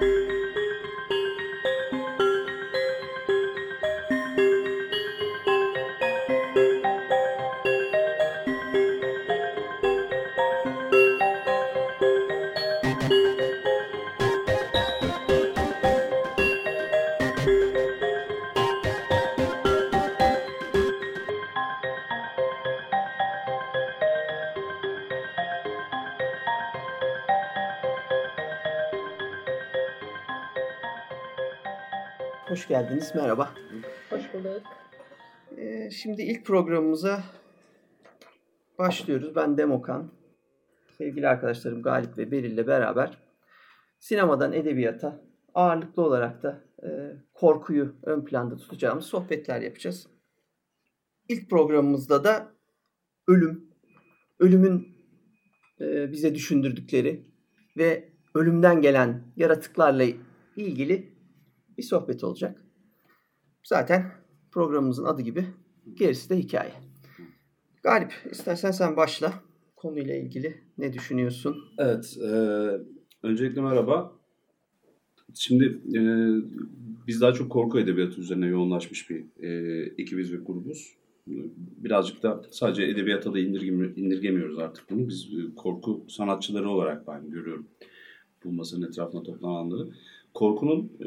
Hoş geldiniz, merhaba. Hoş bulduk. Ee, şimdi ilk programımıza başlıyoruz. Ben Demokan. Sevgili arkadaşlarım Galip ve Beril ile beraber sinemadan edebiyata ağırlıklı olarak da e, korkuyu ön planda tutacağımız sohbetler yapacağız. İlk programımızda da ölüm, ölümün e, bize düşündürdükleri ve ölümden gelen yaratıklarla ilgili bir sohbet olacak. Zaten programımızın adı gibi gerisi de hikaye. Galip istersen sen başla. Konuyla ilgili ne düşünüyorsun? Evet. E, öncelikle merhaba. Şimdi e, biz daha çok korku edebiyatı üzerine yoğunlaşmış bir e, ekibiz ve grubuz. Birazcık da sadece edebiyata da indirgemi, indirgemiyoruz artık bunu. Biz e, korku sanatçıları olarak ben görüyorum bu masanın etrafında toplananları korkunun e,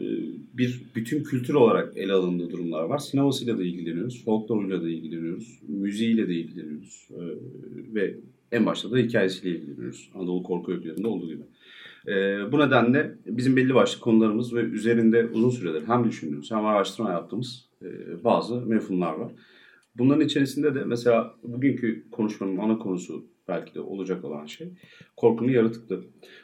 bir bütün kültür olarak ele alındığı durumlar var. Sinemasıyla da ilgileniyoruz, folkloruyla da ilgileniyoruz, müziğiyle de ilgileniyoruz e, ve en başta da hikayesiyle ilgileniyoruz. Anadolu korku öykülerinde olduğu gibi. E, bu nedenle bizim belli başlı konularımız ve üzerinde uzun süredir hem düşündüğümüz hem araştırma yaptığımız bazı mefhumlar var. Bunların içerisinde de mesela bugünkü konuşmanın ana konusu belki de olacak olan şey korkunun yaratıkları.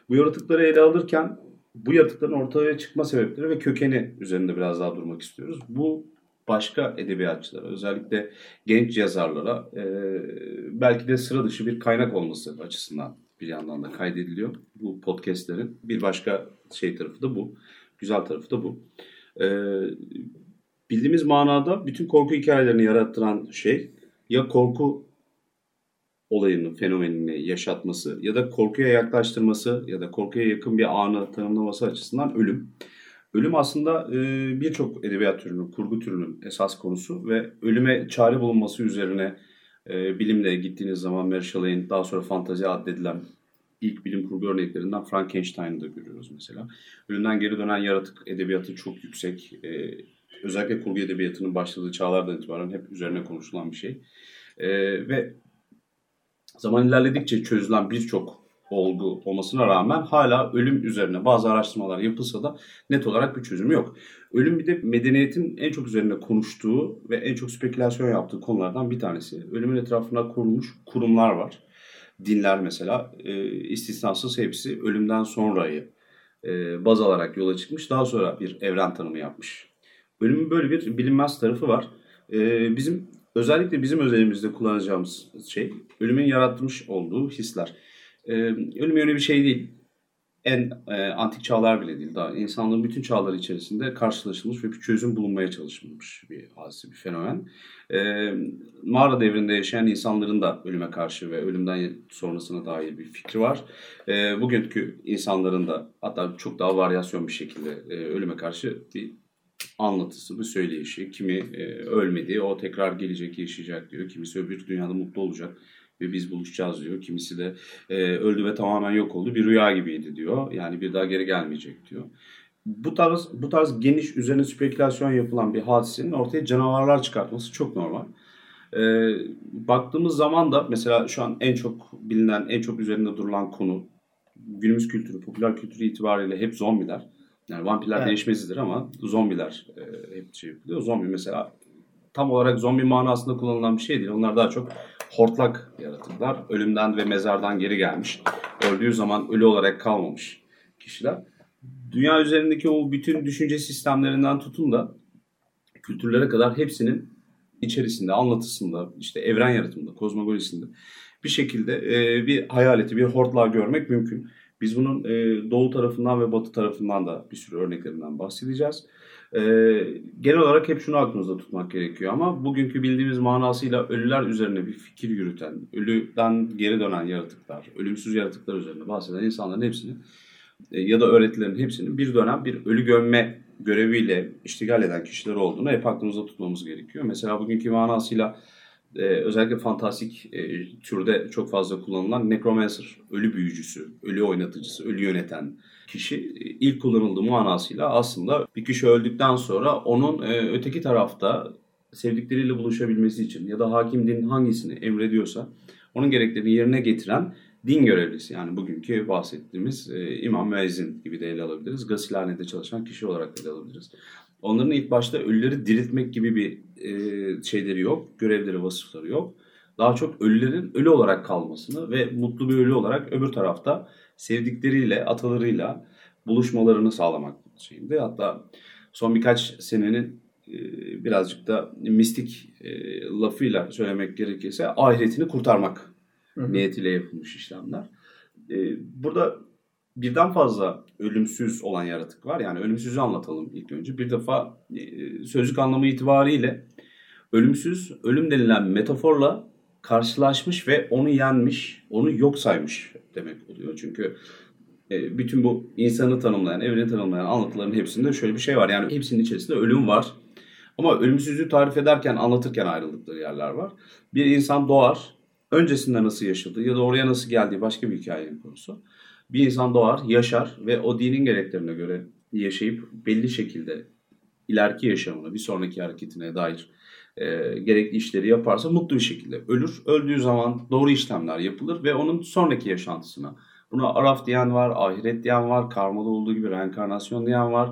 Bu yaratıkları ele alırken bu yaratıkların ortaya çıkma sebepleri ve kökeni üzerinde biraz daha durmak istiyoruz. Bu başka edebiyatçılara, özellikle genç yazarlara e, belki de sıra dışı bir kaynak olması açısından bir yandan da kaydediliyor bu podcastlerin. Bir başka şey tarafı da bu. Güzel tarafı da bu. E, bildiğimiz manada bütün korku hikayelerini yarattıran şey ya korku olayını, fenomenini yaşatması ya da korkuya yaklaştırması ya da korkuya yakın bir anı tanımlaması açısından ölüm. Ölüm aslında e, birçok edebiyat türünün, kurgu türünün esas konusu ve ölüme çare bulunması üzerine e, bilimle gittiğiniz zaman Mary Shelley'in daha sonra fantazi addedilen ilk bilim kurgu örneklerinden Frankenstein'ı da görüyoruz mesela. Ölümden geri dönen yaratık edebiyatı çok yüksek. E, özellikle kurgu edebiyatının başladığı çağlardan itibaren hep üzerine konuşulan bir şey. ve zaman ilerledikçe çözülen birçok olgu olmasına rağmen hala ölüm üzerine bazı araştırmalar yapılsa da net olarak bir çözüm yok. Ölüm bir de medeniyetin en çok üzerine konuştuğu ve en çok spekülasyon yaptığı konulardan bir tanesi. Ölümün etrafına kurulmuş kurumlar var. Dinler mesela e, istisnasız hepsi ölümden sonrayı e, baz alarak yola çıkmış. Daha sonra bir evren tanımı yapmış. Ölümün böyle bir bilinmez tarafı var. E, bizim özellikle bizim özelimizde kullanacağımız şey ölümün yaratmış olduğu hisler. Ee, ölüm öyle bir şey değil. En e, antik çağlar bile değil. Daha insanlığın bütün çağları içerisinde karşılaşılmış ve bir çözüm bulunmaya çalışılmış bir hadise, bir fenomen. Ee, mağara devrinde yaşayan insanların da ölüme karşı ve ölümden sonrasına dair bir fikri var. Ee, bugünkü insanların da hatta çok daha varyasyon bir şekilde e, ölüme karşı bir anlatısı, bir söyleyişi. Kimi e, ölmedi, o tekrar gelecek, yaşayacak diyor. Kimisi öbür dünyada mutlu olacak ve biz buluşacağız diyor. Kimisi de e, öldü ve tamamen yok oldu, bir rüya gibiydi diyor. Yani bir daha geri gelmeyecek diyor. Bu tarz bu tarz geniş üzerine spekülasyon yapılan bir hadisenin ortaya canavarlar çıkartması çok normal. E, baktığımız zaman da mesela şu an en çok bilinen, en çok üzerinde durulan konu günümüz kültürü, popüler kültürü itibariyle hep zombiler. Yani vampirler evet. değişmezidir ama zombiler e, hep şey yapılıyor. Zombi mesela tam olarak zombi manasında kullanılan bir şey değil. Onlar daha çok hortlak yaratıklar. Ölümden ve mezardan geri gelmiş. Öldüğü zaman ölü olarak kalmamış kişiler. Dünya üzerindeki o bütün düşünce sistemlerinden tutun da kültürlere kadar hepsinin içerisinde, anlatısında, işte evren yaratımında, kozmolojisinde bir şekilde e, bir hayaleti, bir hortlağı görmek mümkün. Biz bunun e, doğu tarafından ve batı tarafından da bir sürü örneklerinden bahsedeceğiz. E, genel olarak hep şunu aklımızda tutmak gerekiyor ama bugünkü bildiğimiz manasıyla ölüler üzerine bir fikir yürüten, ölüden geri dönen yaratıklar, ölümsüz yaratıklar üzerine bahseden insanların hepsini e, ya da öğretilerin hepsinin bir dönem bir ölü gömme göreviyle iştigal eden kişiler olduğunu hep aklımızda tutmamız gerekiyor. Mesela bugünkü manasıyla e, özellikle fantastik e, türde çok fazla kullanılan necromancer, ölü büyücüsü, ölü oynatıcısı, ölü yöneten kişi e, ilk kullanıldığı manasıyla aslında bir kişi öldükten sonra onun e, öteki tarafta sevdikleriyle buluşabilmesi için ya da hakim din hangisini emrediyorsa onun gereklerini yerine getiren din görevlisi yani bugünkü bahsettiğimiz e, imam müezzin gibi de ele alabiliriz. Gasilhanede çalışan kişi olarak da ele alabiliriz. Onların ilk başta ölüleri diriltmek gibi bir e, şeyleri yok, görevleri, vasıfları yok. Daha çok ölülerin ölü olarak kalmasını ve mutlu bir ölü olarak öbür tarafta sevdikleriyle, atalarıyla buluşmalarını sağlamak şeyinde. Hatta son birkaç senenin e, birazcık da mistik e, lafıyla söylemek gerekirse ahiretini kurtarmak hı hı. niyetiyle yapılmış işlemler. E, burada birden fazla ölümsüz olan yaratık var. Yani ölümsüzü anlatalım ilk önce. Bir defa sözlük anlamı itibariyle ölümsüz, ölüm denilen metaforla karşılaşmış ve onu yenmiş, onu yok saymış demek oluyor. Çünkü bütün bu insanı tanımlayan, evreni tanımlayan anlatıların hepsinde şöyle bir şey var. Yani hepsinin içerisinde ölüm var. Ama ölümsüzlüğü tarif ederken, anlatırken ayrıldıkları yerler var. Bir insan doğar, öncesinde nasıl yaşadığı ya da oraya nasıl geldiği başka bir hikayenin konusu. Bir insan doğar, yaşar ve o dinin gereklerine göre yaşayıp belli şekilde ileriki yaşamına, bir sonraki hareketine dair e, gerekli işleri yaparsa mutlu bir şekilde ölür. Öldüğü zaman doğru işlemler yapılır ve onun sonraki yaşantısına. Buna araf diyen var, ahiret diyen var, karmada olduğu gibi reenkarnasyon diyen var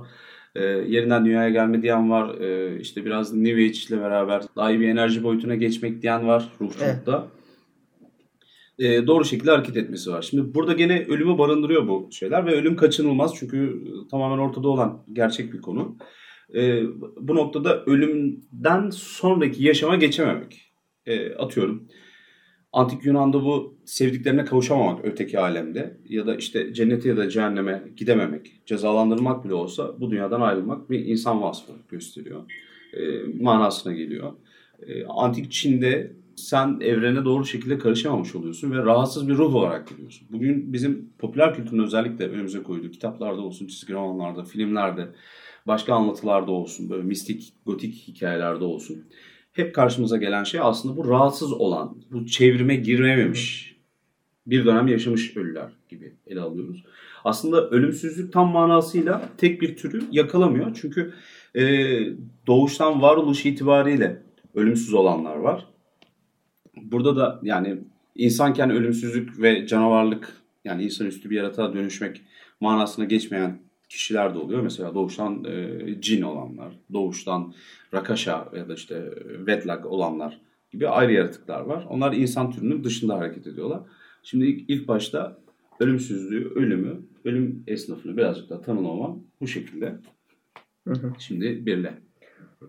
e, yerinden dünyaya gelme diyen var. E, işte biraz New Age ile beraber daha iyi bir enerji boyutuna geçmek diyen var ruhçulukta. Evet. E, doğru şekilde hareket etmesi var. Şimdi burada gene ölümü barındırıyor bu şeyler ve ölüm kaçınılmaz çünkü tamamen ortada olan gerçek bir konu. E, bu noktada ölümden sonraki yaşama geçememek. E, atıyorum Antik Yunan'da bu sevdiklerine kavuşamamak öteki alemde ya da işte cennete ya da cehenneme gidememek, cezalandırmak bile olsa bu dünyadan ayrılmak bir insan vasfı gösteriyor. E, manasına geliyor. E, Antik Çin'de sen evrene doğru şekilde karışamamış oluyorsun ve rahatsız bir ruh olarak geliyorsun. Bugün bizim popüler kültürün özellikle önümüze koyduğu kitaplarda olsun, çizgi romanlarda, filmlerde, başka anlatılarda olsun, böyle mistik, gotik hikayelerde olsun hep karşımıza gelen şey aslında bu rahatsız olan, bu çevrime girememiş, bir dönem yaşamış ölüler gibi ele alıyoruz. Aslında ölümsüzlük tam manasıyla tek bir türü yakalamıyor. Çünkü e, doğuştan varoluş itibariyle ölümsüz olanlar var. Burada da yani insanken ölümsüzlük ve canavarlık yani insanüstü bir yaratığa dönüşmek manasına geçmeyen kişiler de oluyor. Mesela doğuştan e, cin olanlar, doğuştan rakasha ya da işte vedlag olanlar gibi ayrı yaratıklar var. Onlar insan türünün dışında hareket ediyorlar. Şimdi ilk, ilk başta ölümsüzlüğü, ölümü, ölüm esnafını birazcık da tanımlamam bu şekilde. Hı hı. Şimdi birle.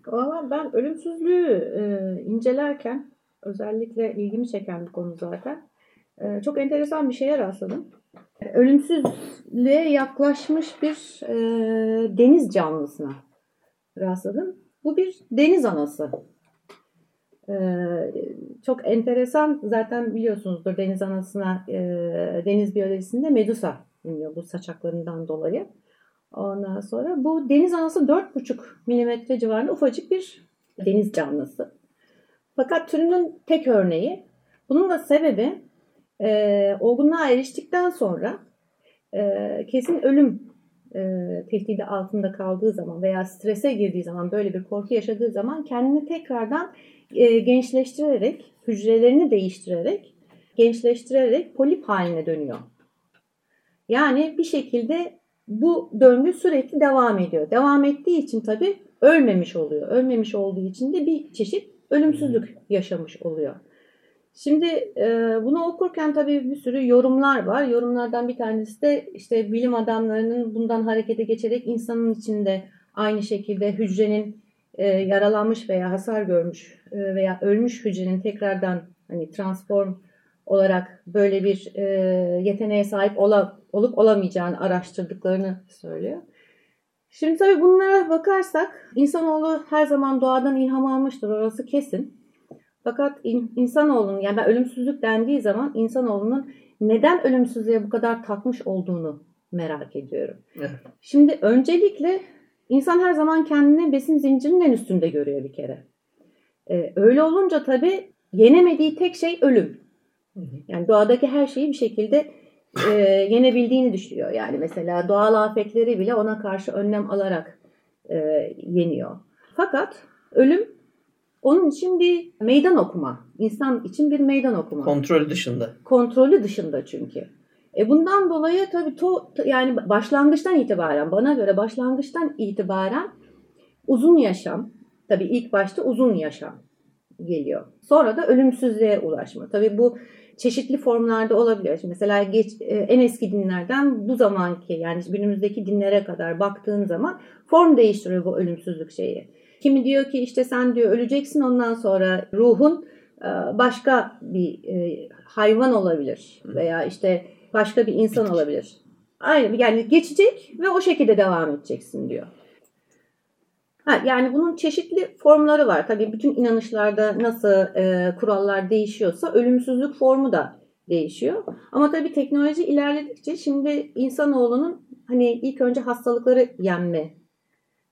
Valla ben ölümsüzlüğü e, incelerken özellikle ilgimi çeken bir konu zaten. E, çok enteresan bir şeye rastladım ölümsüzlüğe yaklaşmış bir e, deniz canlısına rastladım. Bu bir deniz anası. E, çok enteresan zaten biliyorsunuzdur deniz anasına e, deniz biyolojisinde Medusa deniyor bu saçaklarından dolayı. Ondan sonra bu deniz anası 4,5 milimetre civarında ufacık bir deniz canlısı. Fakat türünün tek örneği. Bunun da sebebi e, olgunluğa eriştikten sonra e, kesin ölüm e, tehdidi altında kaldığı zaman veya strese girdiği zaman böyle bir korku yaşadığı zaman kendini tekrardan e, gençleştirerek, hücrelerini değiştirerek, gençleştirerek polip haline dönüyor. Yani bir şekilde bu döngü sürekli devam ediyor. Devam ettiği için tabii ölmemiş oluyor. Ölmemiş olduğu için de bir çeşit ölümsüzlük yaşamış oluyor. Şimdi e, bunu okurken tabii bir sürü yorumlar var. Yorumlardan bir tanesi de işte bilim adamlarının bundan harekete geçerek insanın içinde aynı şekilde hücrenin e, yaralanmış veya hasar görmüş e, veya ölmüş hücrenin tekrardan hani transform olarak böyle bir e, yeteneğe sahip ola, olup olamayacağını araştırdıklarını söylüyor. Şimdi tabii bunlara bakarsak insanoğlu her zaman doğadan ilham almıştır orası kesin. Fakat in, insanoğlunun yani ölümsüzlük dendiği zaman insanoğlunun neden ölümsüzlüğe bu kadar takmış olduğunu merak ediyorum. Evet. Şimdi öncelikle insan her zaman kendini besin zincirinin en üstünde görüyor bir kere. Ee, öyle olunca tabii yenemediği tek şey ölüm. Yani doğadaki her şeyi bir şekilde e, yenebildiğini düşünüyor. Yani mesela doğal afetleri bile ona karşı önlem alarak e, yeniyor. Fakat ölüm onun için bir meydan okuma. İnsan için bir meydan okuma. Kontrol dışında. Kontrolü dışında çünkü. E bundan dolayı tabii to, yani başlangıçtan itibaren bana göre başlangıçtan itibaren uzun yaşam tabii ilk başta uzun yaşam geliyor. Sonra da ölümsüzlüğe ulaşma. Tabii bu çeşitli formlarda olabilir. Şimdi mesela geç, e, en eski dinlerden bu zamanki yani günümüzdeki dinlere kadar baktığın zaman form değiştiriyor bu ölümsüzlük şeyi. Kimi diyor ki işte sen diyor öleceksin ondan sonra ruhun e, başka bir e, hayvan olabilir veya işte başka bir insan olabilir. Aynı yani geçecek ve o şekilde devam edeceksin diyor. Ha, yani bunun çeşitli formları var. Tabii bütün inanışlarda nasıl e, kurallar değişiyorsa ölümsüzlük formu da değişiyor. Ama tabii teknoloji ilerledikçe şimdi insanoğlunun hani ilk önce hastalıkları yenme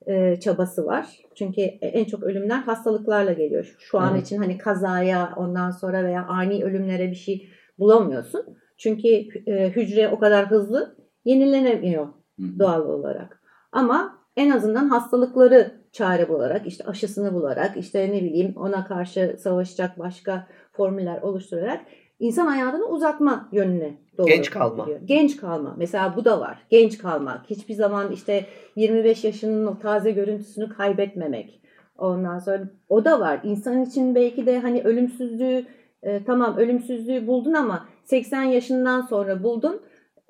e, çabası var. Çünkü en çok ölümler hastalıklarla geliyor. Şu an Evet. için hani kazaya ondan sonra veya ani ölümlere bir şey bulamıyorsun. Çünkü e, hücre o kadar hızlı yenilenemiyor Hı hı. doğal olarak. Ama en azından hastalıkları çare bularak, işte aşısını bularak, işte ne bileyim ona karşı savaşacak başka formüller oluşturarak insan hayatını uzatma yönüne doğru. Genç kalma. gidiyor. Genç kalma. Mesela bu da var. Genç kalmak. Hiçbir zaman işte 25 yaşının o taze görüntüsünü kaybetmemek. Ondan sonra o da var. İnsan için belki de hani ölümsüzlüğü e, tamam ölümsüzlüğü buldun ama 80 yaşından sonra buldun.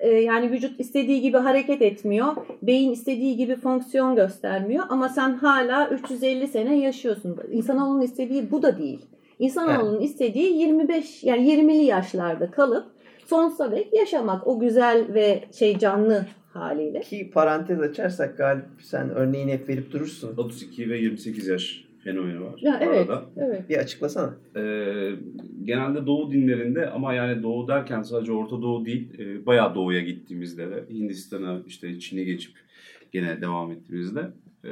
E, yani vücut istediği gibi hareket etmiyor. Beyin istediği gibi fonksiyon göstermiyor. Ama sen hala 350 sene yaşıyorsun. İnsanoğlunun istediği bu da değil. İnsanoğlunun istediği 25 yani 20'li yaşlarda kalıp sonsuza dek yaşamak. O güzel ve şey canlı haliyle. Ki parantez açarsak Galip sen örneğini hep verip durursun. 32 ve 28 yaş fenomeni var. Ya evet. arada. Evet. Bir açıklasana. Ee, genelde Doğu dinlerinde ama yani Doğu derken sadece Orta Doğu değil, e, bayağı Doğu'ya gittiğimizde de Hindistan'a işte Çin'e geçip gene devam ettiğimizde e,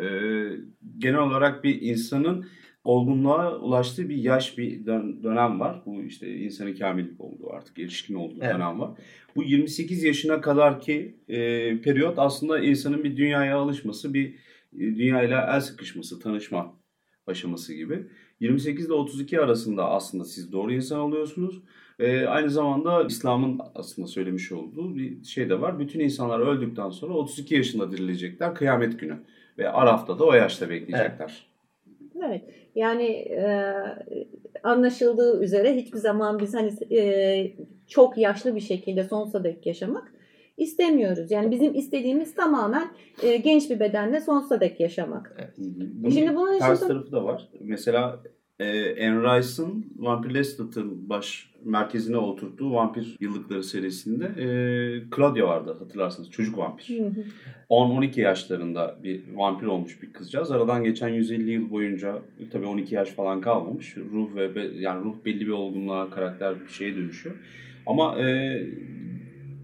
genel olarak bir insanın olgunluğa ulaştığı bir yaş bir dön- dönem var. Bu işte insanın kamil olduğu artık erişkin olduğu Evet. dönem var. Bu 28 yaşına kadar ki e, periyot aslında insanın bir dünyaya alışması, bir e, dünyayla el sıkışması, tanışma aşaması gibi. 28 ile 32 arasında aslında siz doğru insan oluyorsunuz. Ee, aynı zamanda İslam'ın aslında söylemiş olduğu bir şey de var. Bütün insanlar öldükten sonra 32 yaşında dirilecekler kıyamet günü. Ve Araf'ta da o yaşta bekleyecekler. Evet. Yani e, anlaşıldığı üzere hiçbir zaman biz hani e, çok yaşlı bir şekilde sonsuza dek yaşamak istemiyoruz. Yani bizim istediğimiz tamamen e, genç bir bedenle sonsuza dek yaşamak. Hı. Bunun Şimdi bunun ters de- tarafı da var. Mesela e, Anne Rice'ın Vampir Lestat'ın baş merkezine oturttuğu Vampir Yıllıkları serisinde e, Claudia vardı hatırlarsınız. Çocuk vampir. Hı hı. 10-12 yaşlarında bir vampir olmuş bir kızcağız. Aradan geçen 150 yıl boyunca tabii 12 yaş falan kalmamış. Ruh ve be- yani ruh belli bir olgunluğa, karakter bir şeye dönüşüyor. Ama e,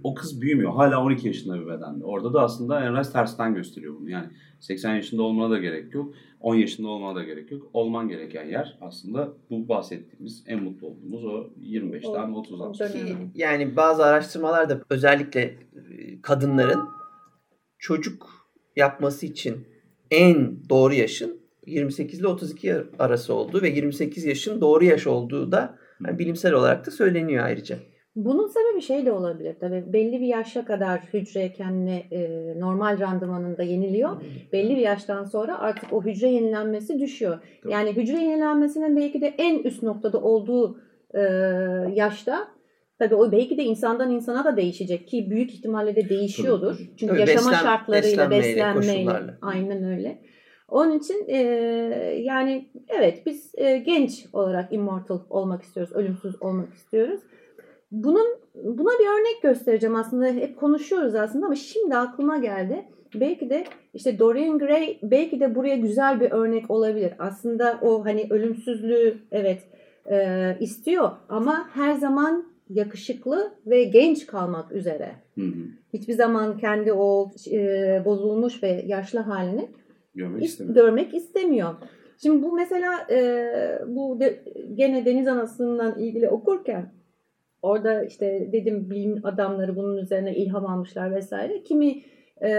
o kız büyümüyor. Hala 12 yaşında bir bedende. Orada da aslında Enrice tersten gösteriyor bunu. Yani 80 yaşında olmana da gerek yok. 10 yaşında olmana da gerek yok. Olman gereken yer aslında bu bahsettiğimiz en mutlu olduğumuz o 25'ten O- 30'a. o Ki dönem. yani bazı araştırmalarda özellikle e, kadınların çocuk yapması için en doğru yaşın 28 ile 32 arası olduğu ve 28 yaşın doğru yaş olduğu da yani bilimsel olarak da söyleniyor ayrıca. Bunun sebebi şey de olabilir tabii. Belli bir yaşa kadar hücre kendini e, normal randımanında yeniliyor. Belli bir yaştan sonra artık o hücre yenilenmesi düşüyor. Tabii. Yani hücre yenilenmesinin belki de en üst noktada olduğu e, yaşta tabii o belki de insandan insana da değişecek ki büyük ihtimalle de değişiyordur. Tabii, Çünkü Tabii, yaşama beslen- şartlarıyla, beslenmeyle, beslenmeyle, aynen öyle. Onun için e, yani evet biz e, genç olarak immortal olmak istiyoruz, ölümsüz olmak istiyoruz. Bunun buna bir örnek göstereceğim aslında. Hep konuşuyoruz aslında ama şimdi aklıma geldi. Belki de işte Dorian Gray belki de buraya güzel bir örnek olabilir. Aslında o hani ölümsüzlüğü evet e, istiyor ama her zaman yakışıklı ve genç kalmak üzere. Hı hı. Hiçbir zaman kendi o e, bozulmuş ve yaşlı halini Görmek is- istemiyorum. görmek istemiyor. Şimdi bu mesela e, bu de, gene deniz anasından ilgili okurken orada işte dedim bilim adamları bunun üzerine ilham almışlar vesaire. Kimi e,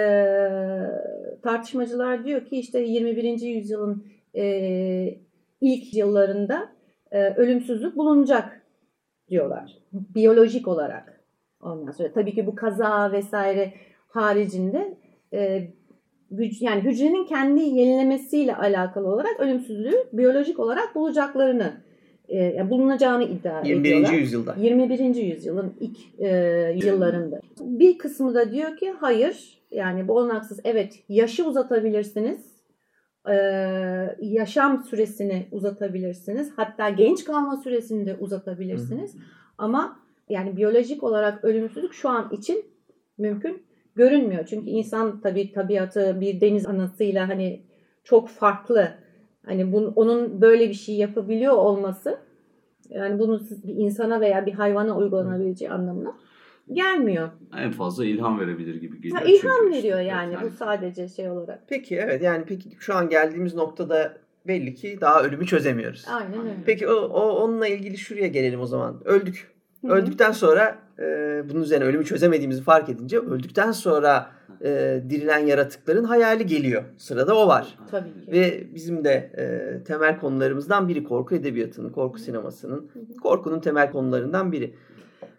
tartışmacılar diyor ki işte 21. yüzyılın e, ilk yıllarında e, ölümsüzlük bulunacak diyorlar. Biyolojik olarak. Ondan sonra tabii ki bu kaza vesaire haricinde e, yani hücrenin kendi yenilemesiyle alakalı olarak ölümsüzlüğü biyolojik olarak bulacaklarını e, yani bulunacağını iddia 21. ediyorlar. yüzyılda. 21. yüzyılın ilk e, yıllarında. Bir kısmı da diyor ki hayır yani bu olanaksız evet yaşı uzatabilirsiniz. E, yaşam süresini uzatabilirsiniz. Hatta genç kalma süresini de uzatabilirsiniz. Ama yani biyolojik olarak ölümsüzlük şu an için mümkün görünmüyor. Çünkü insan tabii tabiatı bir deniz anasıyla hani çok farklı. Hani bunun, onun böyle bir şey yapabiliyor olması yani bunu siz bir insana veya bir hayvana uygulanabileceği anlamına gelmiyor. En fazla ilham verebilir gibi geliyor. Ha, ilham çünkü işte. veriyor Evet, yani bu sadece şey olarak. Peki evet yani peki şu an geldiğimiz noktada belli ki daha ölümü çözemiyoruz. Aynen öyle. Peki o, o onunla ilgili şuraya gelelim o zaman. Öldük. Öldükten sonra e, bunun üzerine ölümü çözemediğimizi fark edince öldükten sonra e, dirilen yaratıkların hayali geliyor. Sırada o var. Tabii ki. Ve bizim de e, temel konularımızdan biri korku edebiyatının, korku sinemasının, korkunun temel konularından biri.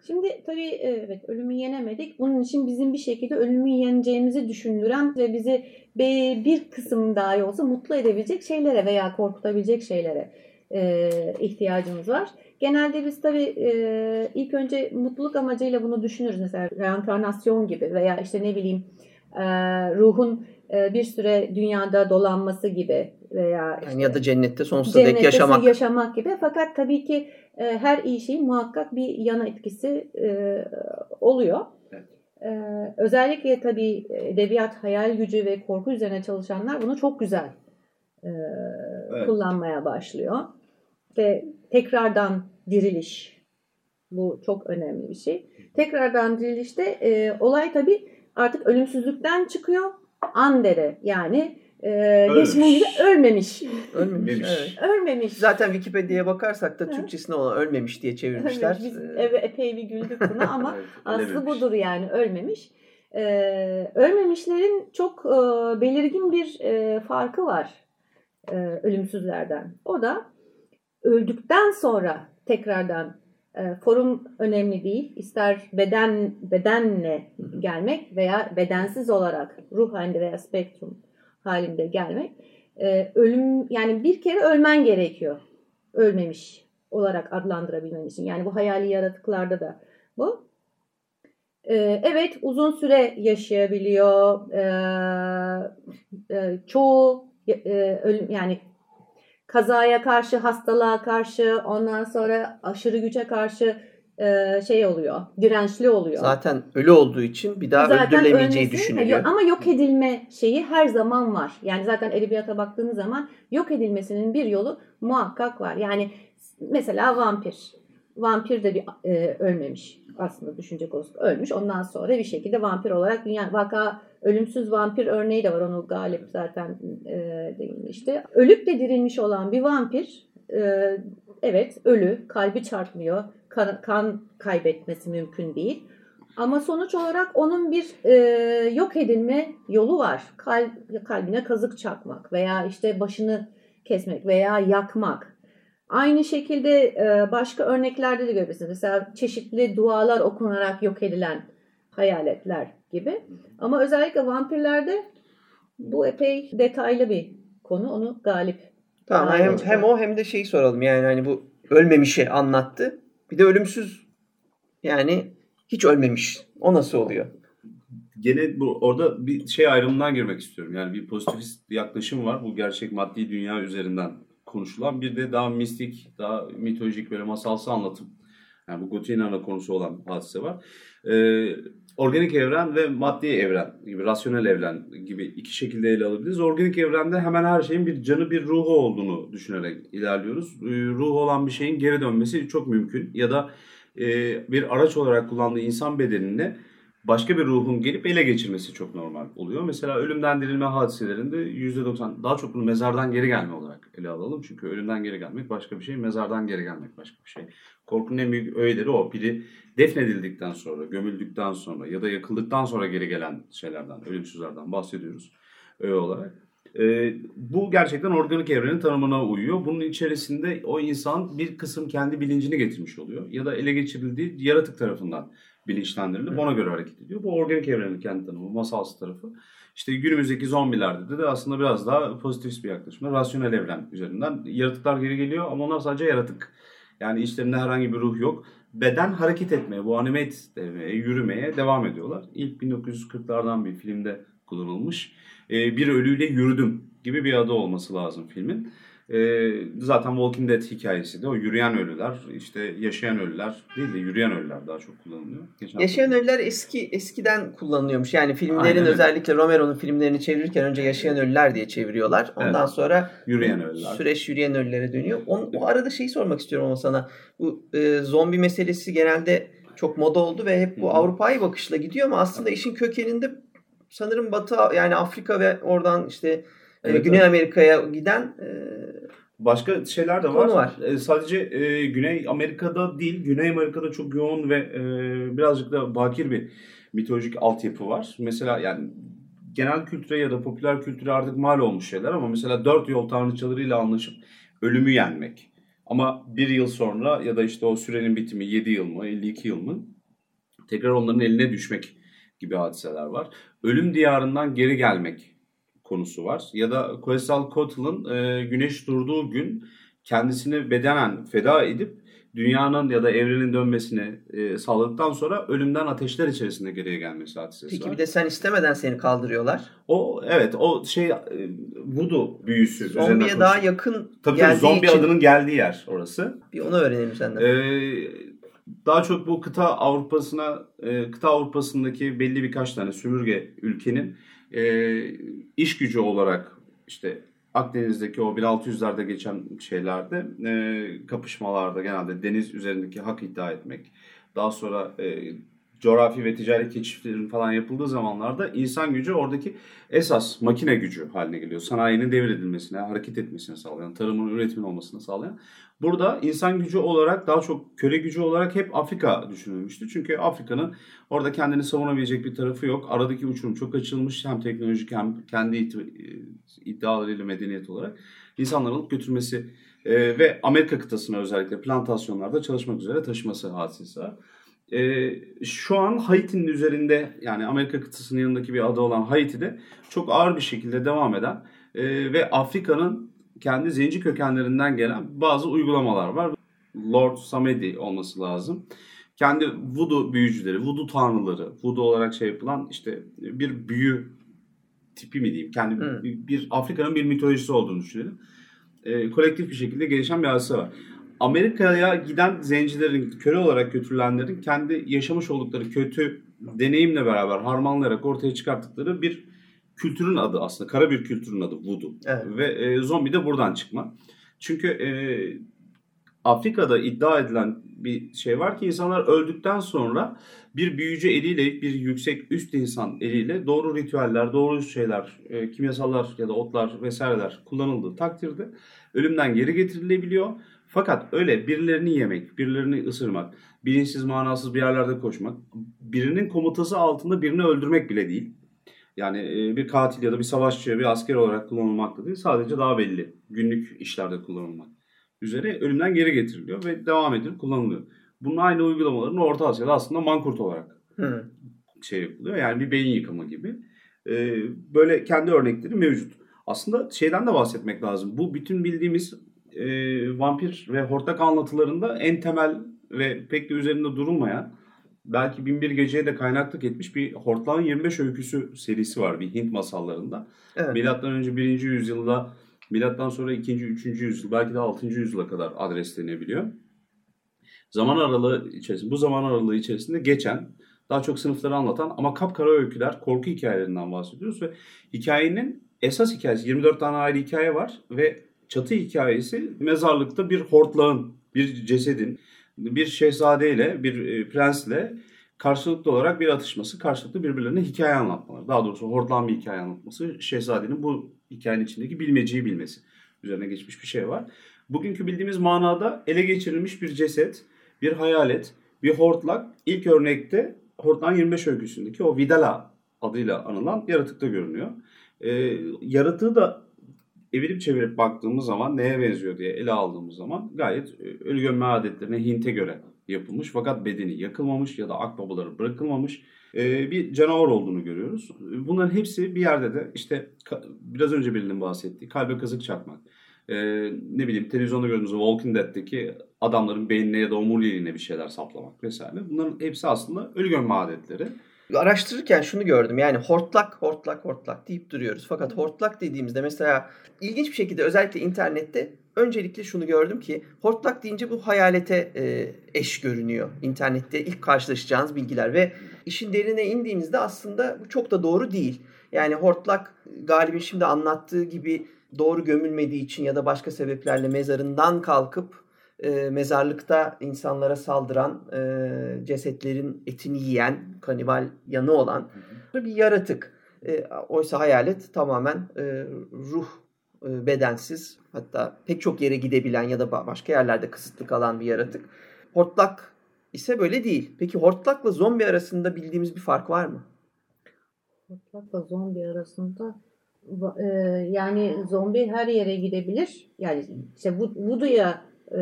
Şimdi tabii e, evet ölümü yenemedik. Bunun için bizim bir şekilde ölümü yeneceğimizi düşündüren ve bizi bir, bir kısım dahi olsa mutlu edebilecek şeylere veya korkutabilecek şeylere e, ihtiyacımız var. Genelde biz tabii e, ilk önce mutluluk amacıyla bunu düşünürüz. Mesela reenkarnasyon gibi veya işte ne bileyim e, ruhun e, bir süre dünyada dolanması gibi veya Yani ya da cennette sonsuza dek cennette yaşamak. yaşamak gibi. Fakat tabii ki e, her iyi şeyin muhakkak bir yan etkisi e, oluyor. Evet. E, özellikle tabii edebiyat, hayal gücü ve korku üzerine çalışanlar bunu çok güzel e, Evet. kullanmaya başlıyor. Ve tekrardan diriliş. Bu çok önemli bir şey. Tekrardan dirilişte e, olay tabii artık ölümsüzlükten çıkıyor. Andere yani e, Ölmemiş. geçmiş gibi ölmemiş. Ölmemiş. Evet. Ölmemiş. Zaten Wikipedia'ya bakarsak da. Türkçesine olan ölmemiş diye çevirmişler. Biz Ee, eve epey bir güldük buna ama Evet, aslı budur yani ölmemiş. Ee, ölmemişlerin çok e, belirgin bir e, farkı var e, ölümsüzlerden. O da öldükten sonra tekrardan e, forum önemli değil. İster beden bedenle gelmek veya bedensiz olarak ruh halinde veya spektrum halinde gelmek. E, ölüm yani bir kere ölmen gerekiyor. Ölmemiş olarak adlandırabilmen için. Yani bu hayali yaratıklarda da bu. Ee, evet uzun süre yaşayabiliyor. Ee, e, çoğu e, ölüm yani kazaya karşı, hastalığa karşı, ondan sonra aşırı güce karşı e, şey oluyor, dirençli oluyor. Zaten ölü olduğu için bir daha öldürülemeyeceği ölmesi- düşünülüyor. Ama yok edilme şeyi her zaman var. Yani zaten edebiyata baktığınız zaman yok edilmesinin bir yolu muhakkak var. Yani mesela vampir. Vampir de bir e, ölmemiş aslında düşünecek olursak. Ölmüş. Ondan sonra bir şekilde vampir olarak dünya vaka ölümsüz vampir örneği de var. Onu Galip zaten e, değinmişti. Ölüp de dirilmiş olan bir vampir e, evet ölü, kalbi çarpmıyor, kan, kan kaybetmesi mümkün değil. Ama sonuç olarak onun bir e, yok edilme yolu var. Kalp, kalbine kazık çakmak veya işte başını kesmek veya yakmak. Aynı şekilde e, başka örneklerde de görebilirsiniz. Mesela çeşitli dualar okunarak yok edilen hayaletler gibi. Ama özellikle vampirlerde bu epey detaylı bir konu. Onu Galip Tamam hem, hem o hem de şeyi soralım yani hani bu ölmemişi anlattı. Bir de ölümsüz yani hiç ölmemiş. O nasıl oluyor? Gene bu orada bir şey ayrımından girmek istiyorum. Yani bir pozitivist yaklaşım var. Bu gerçek maddi dünya üzerinden konuşulan. Bir de daha mistik, daha mitolojik böyle masalsı anlatım. Yani bu Goti'nin ana konusu olan hadise var. Ee, organik evren ve maddi evren gibi, rasyonel evren gibi iki şekilde ele alabiliriz. Organik evrende hemen her şeyin bir canı, bir ruhu olduğunu düşünerek ilerliyoruz. Ee, olan bir şeyin geri dönmesi çok mümkün. Ya da e, bir araç olarak kullandığı insan bedenini başka bir ruhun gelip ele geçirmesi çok normal oluyor. Mesela ölümden dirilme hadiselerinde %90 daha çok bunu mezardan geri gelme olarak ele alalım. Çünkü ölümden geri gelmek başka bir şey, mezardan geri gelmek başka bir şey. Korkunun en büyük öğeleri o. Biri defnedildikten sonra, gömüldükten sonra ya da yakıldıktan sonra geri gelen şeylerden, ölümsüzlerden bahsediyoruz öğe olarak. Ee, bu gerçekten organik evrenin tanımına uyuyor. Bunun içerisinde o insan bir kısım kendi bilincini getirmiş oluyor. Ya da ele geçirildiği yaratık tarafından bilinçlendirilip ona göre hareket ediyor. Bu organik evrenin kendi tanımı, masalsı tarafı. İşte günümüzdeki zombilerde de aslında biraz daha pozitif bir yaklaşımda rasyonel evren üzerinden yaratıklar geri geliyor ama onlar sadece yaratık. Yani içlerinde herhangi bir ruh yok. Beden hareket etmeye, bu animate yürümeye devam ediyorlar. İlk 1940'lardan bir filmde kullanılmış. Ee, bir ölüyle yürüdüm gibi bir adı olması lazım filmin. E, zaten Walking Dead hikayesi de o yürüyen ölüler, işte yaşayan ölüler değil de yürüyen ölüler daha çok kullanılıyor. Geçen yaşayan hafta. ölüler eski eskiden kullanılıyormuş. Yani filmlerin Aynen. özellikle Romero'nun filmlerini çevirirken önce yaşayan ölüler diye çeviriyorlar. Ondan evet. sonra yürüyen ölüler. Süreç yürüyen ölülere dönüyor. On, o arada şeyi sormak istiyorum ama sana. Bu e, zombi meselesi genelde çok moda oldu ve hep bu Avrupa'yı bakışla gidiyor ama aslında işin kökeninde sanırım Batı yani Afrika ve oradan işte evet, Güney evet. Amerika'ya giden e, Başka şeyler de var. var. E, sadece e, Güney Amerika'da değil, Güney Amerika'da çok yoğun ve e, birazcık da bakir bir mitolojik altyapı var. Mesela yani genel kültüre ya da popüler kültüre artık mal olmuş şeyler ama mesela dört yol tanrıçalarıyla anlaşıp ölümü yenmek. Ama bir yıl sonra ya da işte o sürenin bitimi 7 yıl mı 52 yıl mı tekrar onların eline düşmek gibi hadiseler var. Ölüm diyarından geri gelmek konusu var. Ya da Quetzalcoatl'ın e, güneş durduğu gün kendisini bedenen feda edip dünyanın ya da evrenin dönmesini e, sağladıktan sonra ölümden ateşler içerisinde geriye gelmesi hadisesi Peki var. bir de sen istemeden seni kaldırıyorlar. O evet o şey e, voodoo büyüsü. Zombiye daha yakın tabii, tabii zombi için... adının geldiği yer orası. Bir onu öğrenelim senden. Ee, daha çok bu kıta Avrupa'sına e, kıta Avrupa'sındaki belli birkaç tane sömürge ülkenin e, iş gücü olarak işte Akdeniz'deki o 1600'lerde geçen şeylerde e, kapışmalarda genelde deniz üzerindeki hak iddia etmek. Daha sonra e, coğrafi ve ticari keşiflerin falan yapıldığı zamanlarda insan gücü oradaki esas makine gücü haline geliyor. Sanayinin devredilmesine, hareket etmesine sağlayan, tarımın üretimin olmasını sağlayan. Burada insan gücü olarak daha çok köle gücü olarak hep Afrika düşünülmüştü. Çünkü Afrika'nın orada kendini savunabilecek bir tarafı yok. Aradaki uçurum çok açılmış hem teknolojik hem kendi e, iddialarıyla medeniyet olarak insanların alıp götürmesi e, ve Amerika kıtasına özellikle plantasyonlarda çalışmak üzere taşıması hadisesi var. E, şu an Haiti'nin üzerinde yani Amerika kıtasının yanındaki bir ada olan Haiti'de çok ağır bir şekilde devam eden e, ve Afrika'nın kendi zenci kökenlerinden gelen bazı uygulamalar var. Lord Samedi olması lazım. Kendi voodoo büyücüleri, voodoo tanrıları, voodoo olarak şey yapılan işte bir büyü tipi mi diyeyim. Kendi hmm. bir Afrika'nın bir mitolojisi olduğunu düşünelim. E, kolektif bir şekilde gelişen bir hadise var. Amerika'ya giden zencilerin, köle olarak götürülenlerin kendi yaşamış oldukları kötü deneyimle beraber harmanlayarak ortaya çıkarttıkları bir kültürün adı aslında. Kara bir kültürün adı voodoo. Evet. Ve e, zombi de buradan çıkma. Çünkü e, Afrika'da iddia edilen bir şey var ki insanlar öldükten sonra bir büyücü eliyle, bir yüksek üst insan eliyle doğru ritüeller, doğru şeyler, e, kimyasallar ya da otlar vesaireler kullanıldığı takdirde ölümden geri getirilebiliyor. Fakat öyle birilerini yemek, birilerini ısırmak, bilinçsiz manasız bir yerlerde koşmak, birinin komutası altında birini öldürmek bile değil. Yani e, bir katil ya da bir savaşçı, bir asker olarak kullanılmakta değil. Sadece daha belli günlük işlerde kullanılmak üzere ölümden geri getiriliyor ve devam edilip kullanılıyor. Bunun aynı uygulamaların Orta Asya'da aslında mankurt olarak Hı. şey yapılıyor. Yani bir beyin yıkımı gibi. Ee, böyle kendi örnekleri mevcut. Aslında şeyden de bahsetmek lazım. Bu bütün bildiğimiz e, vampir ve hortlak anlatılarında en temel ve pek de üzerinde durulmayan belki Binbir Gece'ye de kaynaklık etmiş bir Hortlağın 25 Öyküsü serisi var bir Hint masallarında. Evet. Milattan önce 1. yüzyılda milattan sonra 2. 3. yüzyıl belki de 6. yüzyıla kadar adreslenebiliyor. Zaman aralığı içerisinde bu zaman aralığı içerisinde geçen daha çok sınıfları anlatan ama kapkara öyküler, korku hikayelerinden bahsediyoruz ve hikayenin esas hikayesi 24 tane ayrı hikaye var ve çatı hikayesi mezarlıkta bir hortlağın, bir cesedin bir şehzadeyle, bir e, prensle karşılıklı olarak bir atışması, karşılıklı birbirlerine hikaye anlatmaları. Daha doğrusu hortlan bir hikaye anlatması. Şehzadenin bu hikayenin içindeki bilmeceyi bilmesi. Üzerine geçmiş bir şey var. Bugünkü bildiğimiz manada ele geçirilmiş bir ceset, bir hayalet, bir hortlak. İlk örnekte Hortlan 25 öyküsündeki o Vidala adıyla anılan yaratıkta görünüyor. Ee, yaratığı da evirip çevirip baktığımız zaman neye benziyor diye ele aldığımız zaman gayet e, ölü gömme adetlerine Hint'e göre yapılmış fakat bedeni yakılmamış ya da akbabaları bırakılmamış e, bir canavar olduğunu görüyoruz. Bunların hepsi bir yerde de işte biraz önce birinin bahsettiği kalbe kazık çakmak. E, ne bileyim televizyonda gördüğümüz Walking Dead'teki adamların beynine ya da omuriliğine bir şeyler saplamak vesaire. Bunların hepsi aslında ölü gömme adetleri araştırırken şunu gördüm. Yani hortlak, hortlak, hortlak deyip duruyoruz. Fakat hortlak dediğimizde mesela ilginç bir şekilde özellikle internette öncelikle şunu gördüm ki hortlak deyince bu hayalete e, eş görünüyor. İnternette ilk karşılaşacağınız bilgiler ve işin derine indiğinizde aslında bu çok da doğru değil. Yani hortlak Galip'in şimdi anlattığı gibi doğru gömülmediği için ya da başka sebeplerle mezarından kalkıp e, mezarlıkta insanlara saldıran, e, cesetlerin etini yiyen, kanibal yanı olan bir yaratık. E, oysa hayalet tamamen e, ruh e, bedensiz hatta pek çok yere gidebilen ya da başka yerlerde kısıtlı kalan bir yaratık. Hortlak ise böyle değil. Peki hortlakla zombi arasında bildiğimiz bir fark var mı? Hortlakla zombi arasında e, yani zombi her yere gidebilir. Yani işte Voodoo'ya e,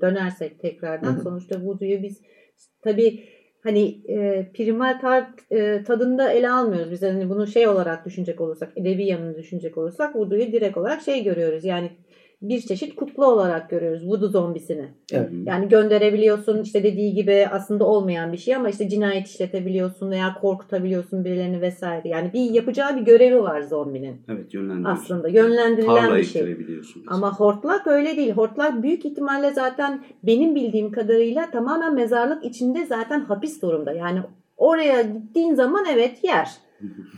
dönersek tekrardan hı hı. sonuçta Voodoo'yu biz tabii hani e, primal tar, e, tadında ele almıyoruz. Biz hani bunu şey olarak düşünecek olursak, edebi yanını düşünecek olursak Voodoo'yu direkt olarak şey görüyoruz. Yani bir çeşit kukla olarak görüyoruz voodoo zombisini. Evet. Yani gönderebiliyorsun işte dediği gibi aslında olmayan bir şey ama işte cinayet işletebiliyorsun veya korkutabiliyorsun birilerini vesaire. Yani bir yapacağı bir görevi var zombinin. Evet yönlendiriyorsun. Aslında yönlendirilen Tarla bir şey. Ama hortlak öyle değil. Hortlak büyük ihtimalle zaten benim bildiğim kadarıyla tamamen mezarlık içinde zaten hapis durumda. Yani oraya gittiğin zaman evet yer.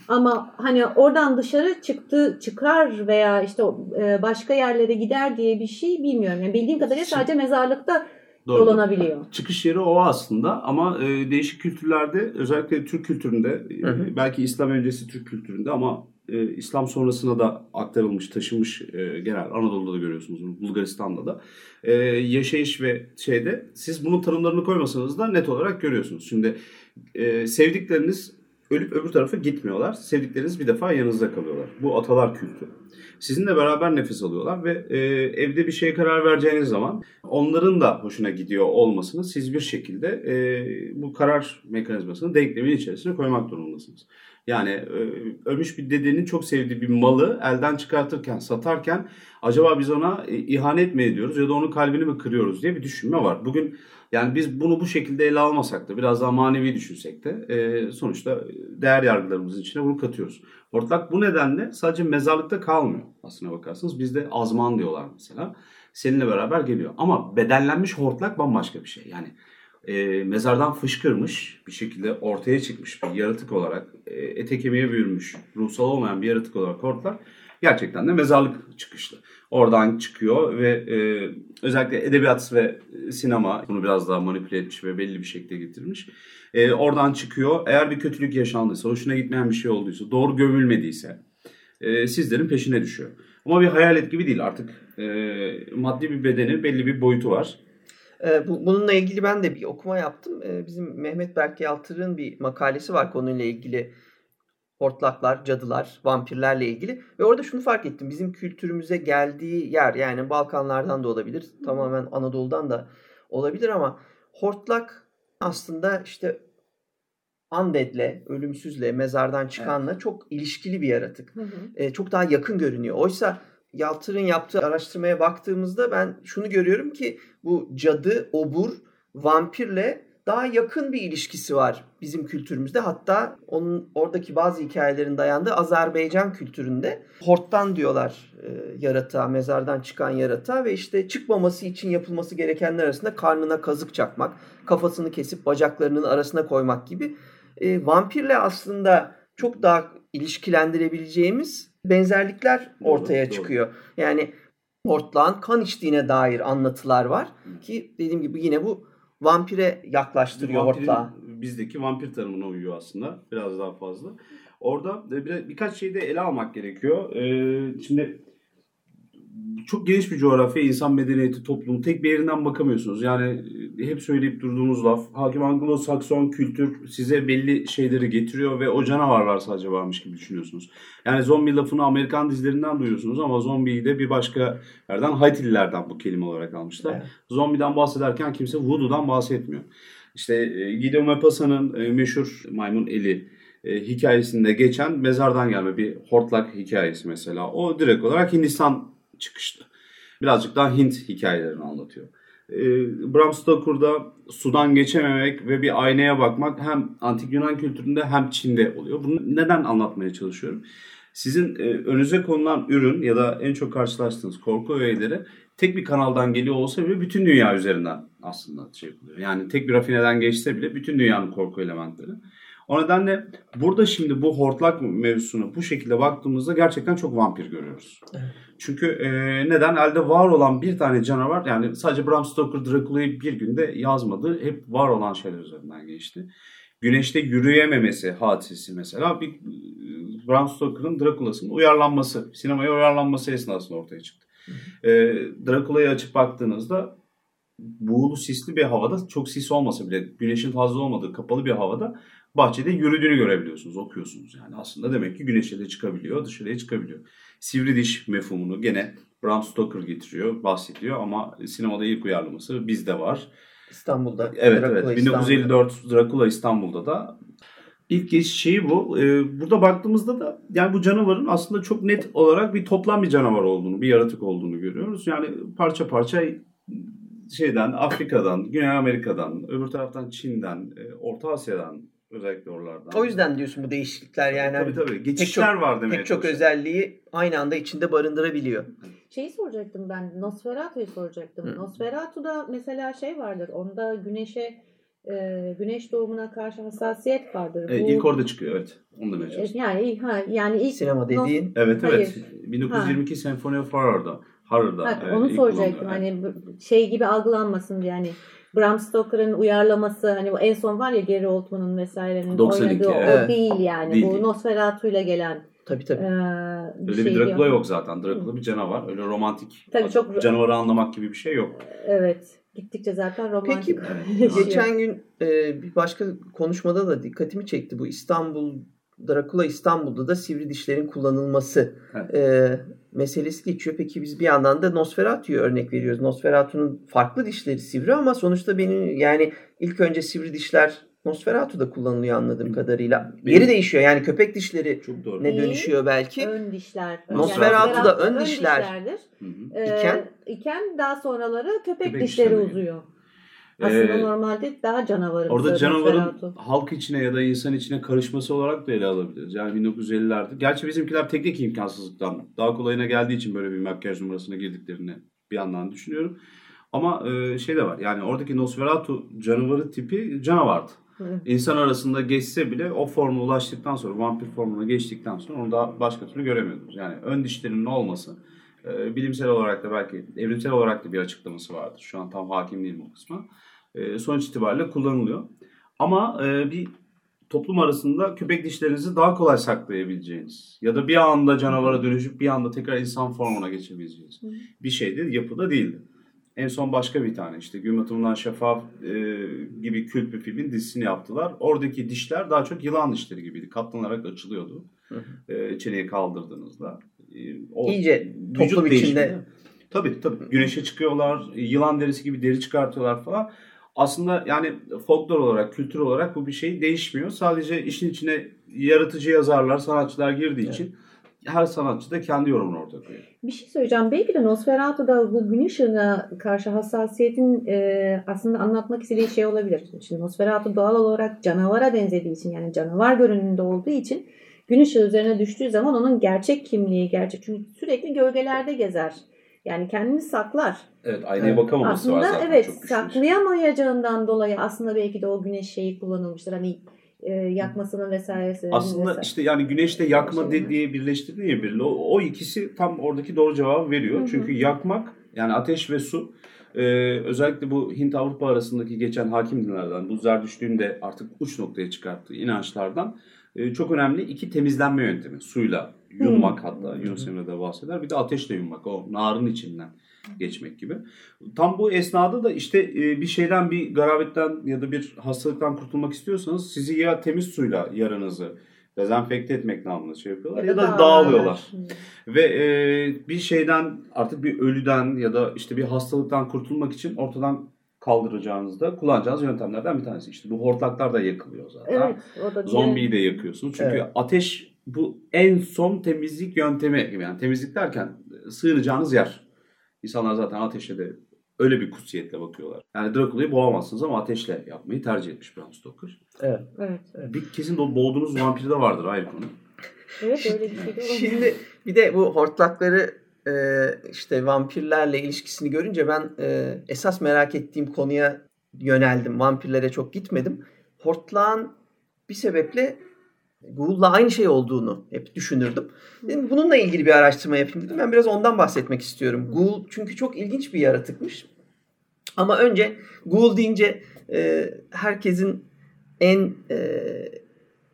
Ama hani oradan dışarı çıktı çıkar veya işte e, başka yerlere gider diye bir şey bilmiyorum. Yani bildiğim kadarıyla sadece mezarlıkta Doğru. dolanabiliyor. Çıkış yeri o aslında ama e, değişik kültürlerde özellikle Türk kültüründe hı hı. E, belki İslam öncesi Türk kültüründe ama e, İslam sonrasına da aktarılmış, taşınmış e, genel Anadolu'da da görüyorsunuz, Bulgaristan'da da. E, yaşayış ve şeyde siz bunun tanımlarını koymasanız da net olarak görüyorsunuz. Şimdi e, sevdikleriniz ölüp öbür tarafa gitmiyorlar. Sevdikleriniz bir defa yanınızda kalıyorlar. Bu atalar kültü. Sizinle beraber nefes alıyorlar ve e, evde bir şeye karar vereceğiniz zaman onların da hoşuna gidiyor olmasını siz bir şekilde e, bu karar mekanizmasını denklemin içerisine koymak durumundasınız. Yani e, ölmüş bir dedenin çok sevdiği bir malı elden çıkartırken, satarken acaba biz ona e, ihanet mi ediyoruz ya da onun kalbini mi kırıyoruz diye bir düşünme var. Bugün yani biz bunu bu şekilde ele almasak da biraz daha manevi düşünsek de e, sonuçta değer yargılarımızın içine bunu katıyoruz. Hortlak bu nedenle sadece mezarlıkta kalmıyor aslına bakarsanız. Bizde azman diyorlar mesela. Seninle beraber geliyor. Ama bedenlenmiş hortlak bambaşka bir şey. Yani e, mezardan fışkırmış bir şekilde ortaya çıkmış bir yaratık olarak e, ete kemiğe bürünmüş ruhsal olmayan bir yaratık olarak hortlak gerçekten de mezarlık çıkışlı. Oradan çıkıyor ve e, özellikle edebiyat ve sinema bunu biraz daha manipüle etmiş ve belli bir şekilde getirmiş. E, oradan çıkıyor. Eğer bir kötülük yaşandıysa, hoşuna gitmeyen bir şey olduysa, doğru gömülmediyse e, sizlerin peşine düşüyor. Ama bir hayalet gibi değil artık. E, maddi bir bedeni, belli bir boyutu var. E, bununla ilgili ben de bir okuma yaptım. E, bizim Mehmet Berk Yaltır'ın bir makalesi var konuyla ilgili hortlaklar, cadılar, vampirlerle ilgili. Ve orada şunu fark ettim. Bizim kültürümüze geldiği yer yani Balkanlardan da olabilir. Tamamen Anadolu'dan da olabilir ama hortlak aslında işte undead'le, ölümsüzle, mezardan çıkanla evet. çok ilişkili bir yaratık. Hı hı. E, çok daha yakın görünüyor. Oysa Yaltır'ın yaptığı araştırmaya baktığımızda ben şunu görüyorum ki bu cadı, obur, vampirle daha yakın bir ilişkisi var bizim kültürümüzde. Hatta onun oradaki bazı hikayelerin dayandığı Azerbaycan kültüründe horttan diyorlar e, yaratığa, mezardan çıkan yaratığa ve işte çıkmaması için yapılması gerekenler arasında karnına kazık çakmak, kafasını kesip bacaklarının arasına koymak gibi e, vampirle aslında çok daha ilişkilendirebileceğimiz benzerlikler ortaya doğru, çıkıyor. Doğru. Yani hortlağın kan içtiğine dair anlatılar var ki dediğim gibi yine bu vampire yaklaştırıyor hortlağı. bizdeki vampir tanımına uyuyor aslında. Biraz daha fazla. Orada e, bir, birkaç şeyi de ele almak gerekiyor. Ee, şimdi çok geniş bir coğrafya, insan medeniyeti, toplumu tek bir yerinden bakamıyorsunuz. Yani e, hep söyleyip durduğumuz laf, hakim Anglo-Sakson kültür size belli şeyleri getiriyor ve o canavarlar sadece varmış gibi düşünüyorsunuz. Yani zombi lafını Amerikan dizilerinden duyuyorsunuz ama zombiyi de bir başka yerden Haitililerden bu kelime olarak almışlar. Evet. Zombiden bahsederken kimse voodoo'dan bahsetmiyor. İşte e, Guido Maupassant'ın e, meşhur maymun eli e, hikayesinde geçen mezardan gelme bir hortlak hikayesi mesela. O direkt olarak Hindistan çıkışlı. Birazcık daha Hint hikayelerini anlatıyor. E, Bram Stoker'da sudan geçememek ve bir aynaya bakmak hem antik Yunan kültüründe hem Çin'de oluyor. Bunu neden anlatmaya çalışıyorum? Sizin e, önünüze konulan ürün ya da en çok karşılaştığınız korku öğeleri tek bir kanaldan geliyor olsa bile bütün dünya üzerinden aslında şey yapılıyor. Yani tek bir rafineden geçse bile bütün dünyanın korku elementleri. O nedenle burada şimdi bu hortlak mevzusuna bu şekilde baktığımızda gerçekten çok vampir görüyoruz. Evet. Çünkü e, neden? Elde var olan bir tane canavar yani sadece Bram Stoker Dracula'yı bir günde yazmadı. Hep var olan şeyler üzerinden geçti. Güneşte yürüyememesi hadisesi mesela bir e, Bram Stoker'ın Dracula'sının uyarlanması, sinemaya uyarlanması esnasında ortaya çıktı. E, Dracula'yı açıp baktığınızda buğulu sisli bir havada çok sis olmasa bile güneşin fazla olmadığı kapalı bir havada bahçede yürüdüğünü görebiliyorsunuz, okuyorsunuz. Yani aslında demek ki güneşe de çıkabiliyor, dışarıya çıkabiliyor. Sivri diş mefhumunu gene Bram Stoker getiriyor, bahsediyor ama sinemada ilk uyarlaması bizde var. İstanbul'da. Evet Dracula evet. İstanbul'da. 1954 Dracula İstanbul'da da ilk geç şeyi bu. Ee, burada baktığımızda da yani bu canavarın aslında çok net olarak bir toplam bir canavar olduğunu, bir yaratık olduğunu görüyoruz. Yani parça parça şeyden, Afrika'dan, Güney Amerika'dan, öbür taraftan Çin'den, e, Orta Asya'dan özellikle oralardan. O yüzden diyorsun bu değişiklikler yani. tabii hani tabii. Geçişler çok- var demeye Pek çok özelliği aynı anda içinde barındırabiliyor. Şeyi soracaktım ben. Nosferatu'yu soracaktım. Hı. Nosferatu'da mesela şey vardır. Onda güneşe e, güneş doğumuna karşı hassasiyet vardır. Evet, Bu- ilk orada çıkıyor evet. Onu demeye e, çalıştım. yani ha, yani ilk Sinema Nos- dediğin Evet evet. Hayır. 1922 Symphony of Horror'da. Horror'da. Ha, e, onu soracaktım. kullanılıyor. Hani şey gibi algılanmasın diye hani Bram Stoker'ın uyarlaması hani en son var ya Gary Oldman'ın vesairenin 92, oynadığı evet. o değil yani. Değil, bu. Nosferatu'yla gelen tabii tabii. bir Öyle şey bir Dracula diyor. yok zaten. Dracula bir canavar. Öyle romantik. Tabii çok- Canavarı anlamak gibi bir şey yok. Evet. Gittikçe zaten romantik. Peki yaşıyor. geçen gün e, bir başka konuşmada da dikkatimi çekti bu İstanbul Dracula İstanbul'da da sivri dişlerin kullanılması Evet. e, meselesi geçiyor. Peki biz bir yandan da Nosferatu'yu örnek veriyoruz. Nosferatu'nun farklı dişleri sivri ama sonuçta benim yani ilk önce sivri dişler Nosferatu'da kullanılıyor anladığım kadarıyla. Benim- Yeri değişiyor yani köpek dişleri Çok doğru. ne dönüşüyor belki. Ön dişler. Nosferatu'da Yani ön dişler. dişlerdir. Hı hı. Ee, İken? iken daha sonraları köpek, Köpek dişleri dişleri. uzuyor. Aslında Ee, normalde daha canavarı. Orada canavarın Nosferatu. halk içine ya da insan içine karışması olarak da ele alabiliriz. Yani 1950'lerde. Gerçi bizimkiler teknik imkansızlıktan daha kolayına geldiği için böyle bir makyaj numarasına girdiklerini bir yandan düşünüyorum. Ama e, şey de var. Yani oradaki Nosferatu canavarı tipi canavardı. Hı. İnsan arasında geçse bile o forma ulaştıktan sonra, vampir formuna geçtikten sonra onu daha başka türlü göremiyordunuz. Yani ön dişlerinin olması e, bilimsel olarak da belki evrimsel olarak da bir açıklaması vardır. Şu an tam hakim değilim o kısma. E, sonuç itibariyle kullanılıyor. Ama e, bir toplum arasında köpek dişlerinizi daha kolay saklayabileceğiniz ya da bir anda canavara dönüşüp bir anda tekrar insan formuna geçebileceğiniz bir şeydi. Yapıda değildi. En son başka bir tane işte Gün Batımından Şeffaf e, gibi kült bir filmin dizisini yaptılar. Oradaki dişler daha çok yılan dişleri gibiydi. Katlanarak açılıyordu. Hı E, çeneyi kaldırdığınızda. E, o İyice toplum içinde Tabii tabii. Güneşe çıkıyorlar, yılan derisi gibi deri çıkartıyorlar falan. Aslında yani folklor olarak, kültür olarak bu bir şey değişmiyor. Sadece işin içine yaratıcı yazarlar, sanatçılar girdiği Evet. için her sanatçı da kendi yorumunu ortaya koyuyor. Bir şey söyleyeceğim. Belki de Nosferatu'da bu gün ışığına karşı hassasiyetin e, aslında anlatmak istediği şey olabilir. Şimdi Nosferatu doğal olarak canavara benzediği için yani canavar görünümünde olduğu için gün ışığı üzerine düştüğü zaman onun gerçek kimliği, gerçek çünkü sürekli gölgelerde gezer. Yani kendini saklar. Evet, aynaya bakamaması var Aslında zaten. evet çok şey. saklayamayacağından dolayı aslında belki de o güneş şeyi kullanılmıştır. Hani e, yakmasının vesairesi. Aslında vesaire. işte yani güneşte yakma Şey diye birleştirdi ya bir. O, o ikisi tam oradaki doğru cevabı veriyor. Hı hı. Çünkü yakmak yani ateş ve su e, Ee, özellikle bu Hint-Avrupa arasındaki geçen hakim dinlerden, bu Zerdüştlüğün de artık uç noktaya çıkarttığı inançlardan e, çok önemli iki temizlenme yöntemi. Suyla yunmak hatta Yunus Emre de bahseder. Bir de ateşle yunmak. O narın içinden geçmek gibi. Tam bu esnada da işte e, bir şeyden bir garabetten ya da bir hastalıktan kurtulmak istiyorsanız sizi ya temiz suyla yaranızı dezenfekte etmek namına şey yapıyorlar ya, da dağılıyorlar. Ve e, bir şeyden artık bir ölüden ya da işte bir hastalıktan kurtulmak için ortadan kaldıracağınızda kullanacağınız yöntemlerden bir tanesi. İşte bu hortlaklar da yakılıyor zaten. Evet, o da Zombiyi de yakıyorsunuz. Çünkü Evet. ateş bu en son temizlik yöntemi gibi. Yani temizlik derken e, sığınacağınız yer. İnsanlar zaten ateşe de öyle bir kutsiyetle bakıyorlar. Yani Drakula'yı boğamazsınız ama ateşle yapmayı tercih etmiş Bram Stoker. Evet. Evet. Bir kesin de o boğduğunuz vampir de vardır ayrı konu. Evet öyle bir şey de olabilir. Şimdi bir de bu hortlakları e, işte vampirlerle ilişkisini görünce ben e, esas merak ettiğim konuya yöneldim. Vampirlere çok gitmedim. Hortlağın bir sebeple Google'la aynı şey olduğunu hep düşünürdüm. Dedim, bununla ilgili bir araştırma yapayım dedim. Ben biraz ondan bahsetmek istiyorum. Google çünkü çok ilginç bir yaratıkmış. Ama önce Google deyince e, herkesin en e,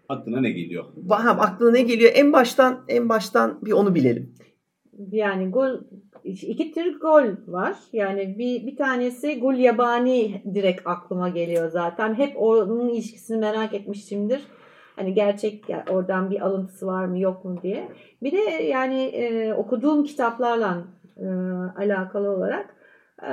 Aklına ne geliyor? Vaham aklına ne geliyor? En baştan en baştan bir onu bilelim. Yani gol iki tür gol var. Yani bir bir tanesi gol yabani direkt aklıma geliyor zaten. Hep onun ilişkisini merak etmişimdir. Hani gerçek ya oradan bir alıntısı var mı yok mu diye. Bir de yani e, okuduğum kitaplarla e, alakalı olarak e,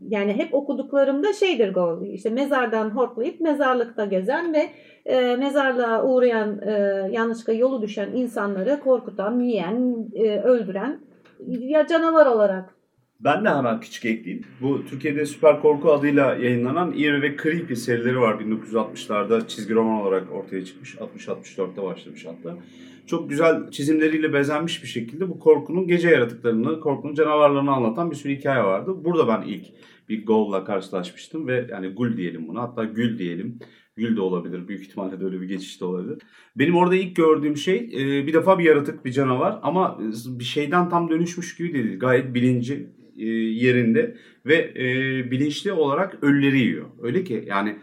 yani hep okuduklarımda şeydir gol. İşte mezardan hortlayıp mezarlıkta gezen ve e, mezarlığa uğrayan e, yanlışlıkla yolu düşen insanları korkutan, yiyen, e, öldüren ya canavar olarak. Ben de hemen küçük ekleyeyim. Bu Türkiye'de Süper Korku adıyla yayınlanan Eerie ve Creepy serileri var. 1960'larda çizgi roman olarak ortaya çıkmış. 60-64'te başlamış hatta. Çok güzel çizimleriyle bezenmiş bir şekilde bu korkunun gece yaratıklarını, korkunun canavarlarını anlatan bir sürü hikaye vardı. Burada ben ilk bir Ghoul'la karşılaşmıştım ve yani Gul diyelim buna hatta Gül diyelim. Gül de olabilir. Büyük ihtimalle de öyle bir geçiş de olabilir. Benim orada ilk gördüğüm şey e, bir defa bir yaratık, bir canavar ama bir şeyden tam dönüşmüş gibi değil. Gayet bilinci e, yerinde ve e, bilinçli olarak ölüleri yiyor. Öyle ki yani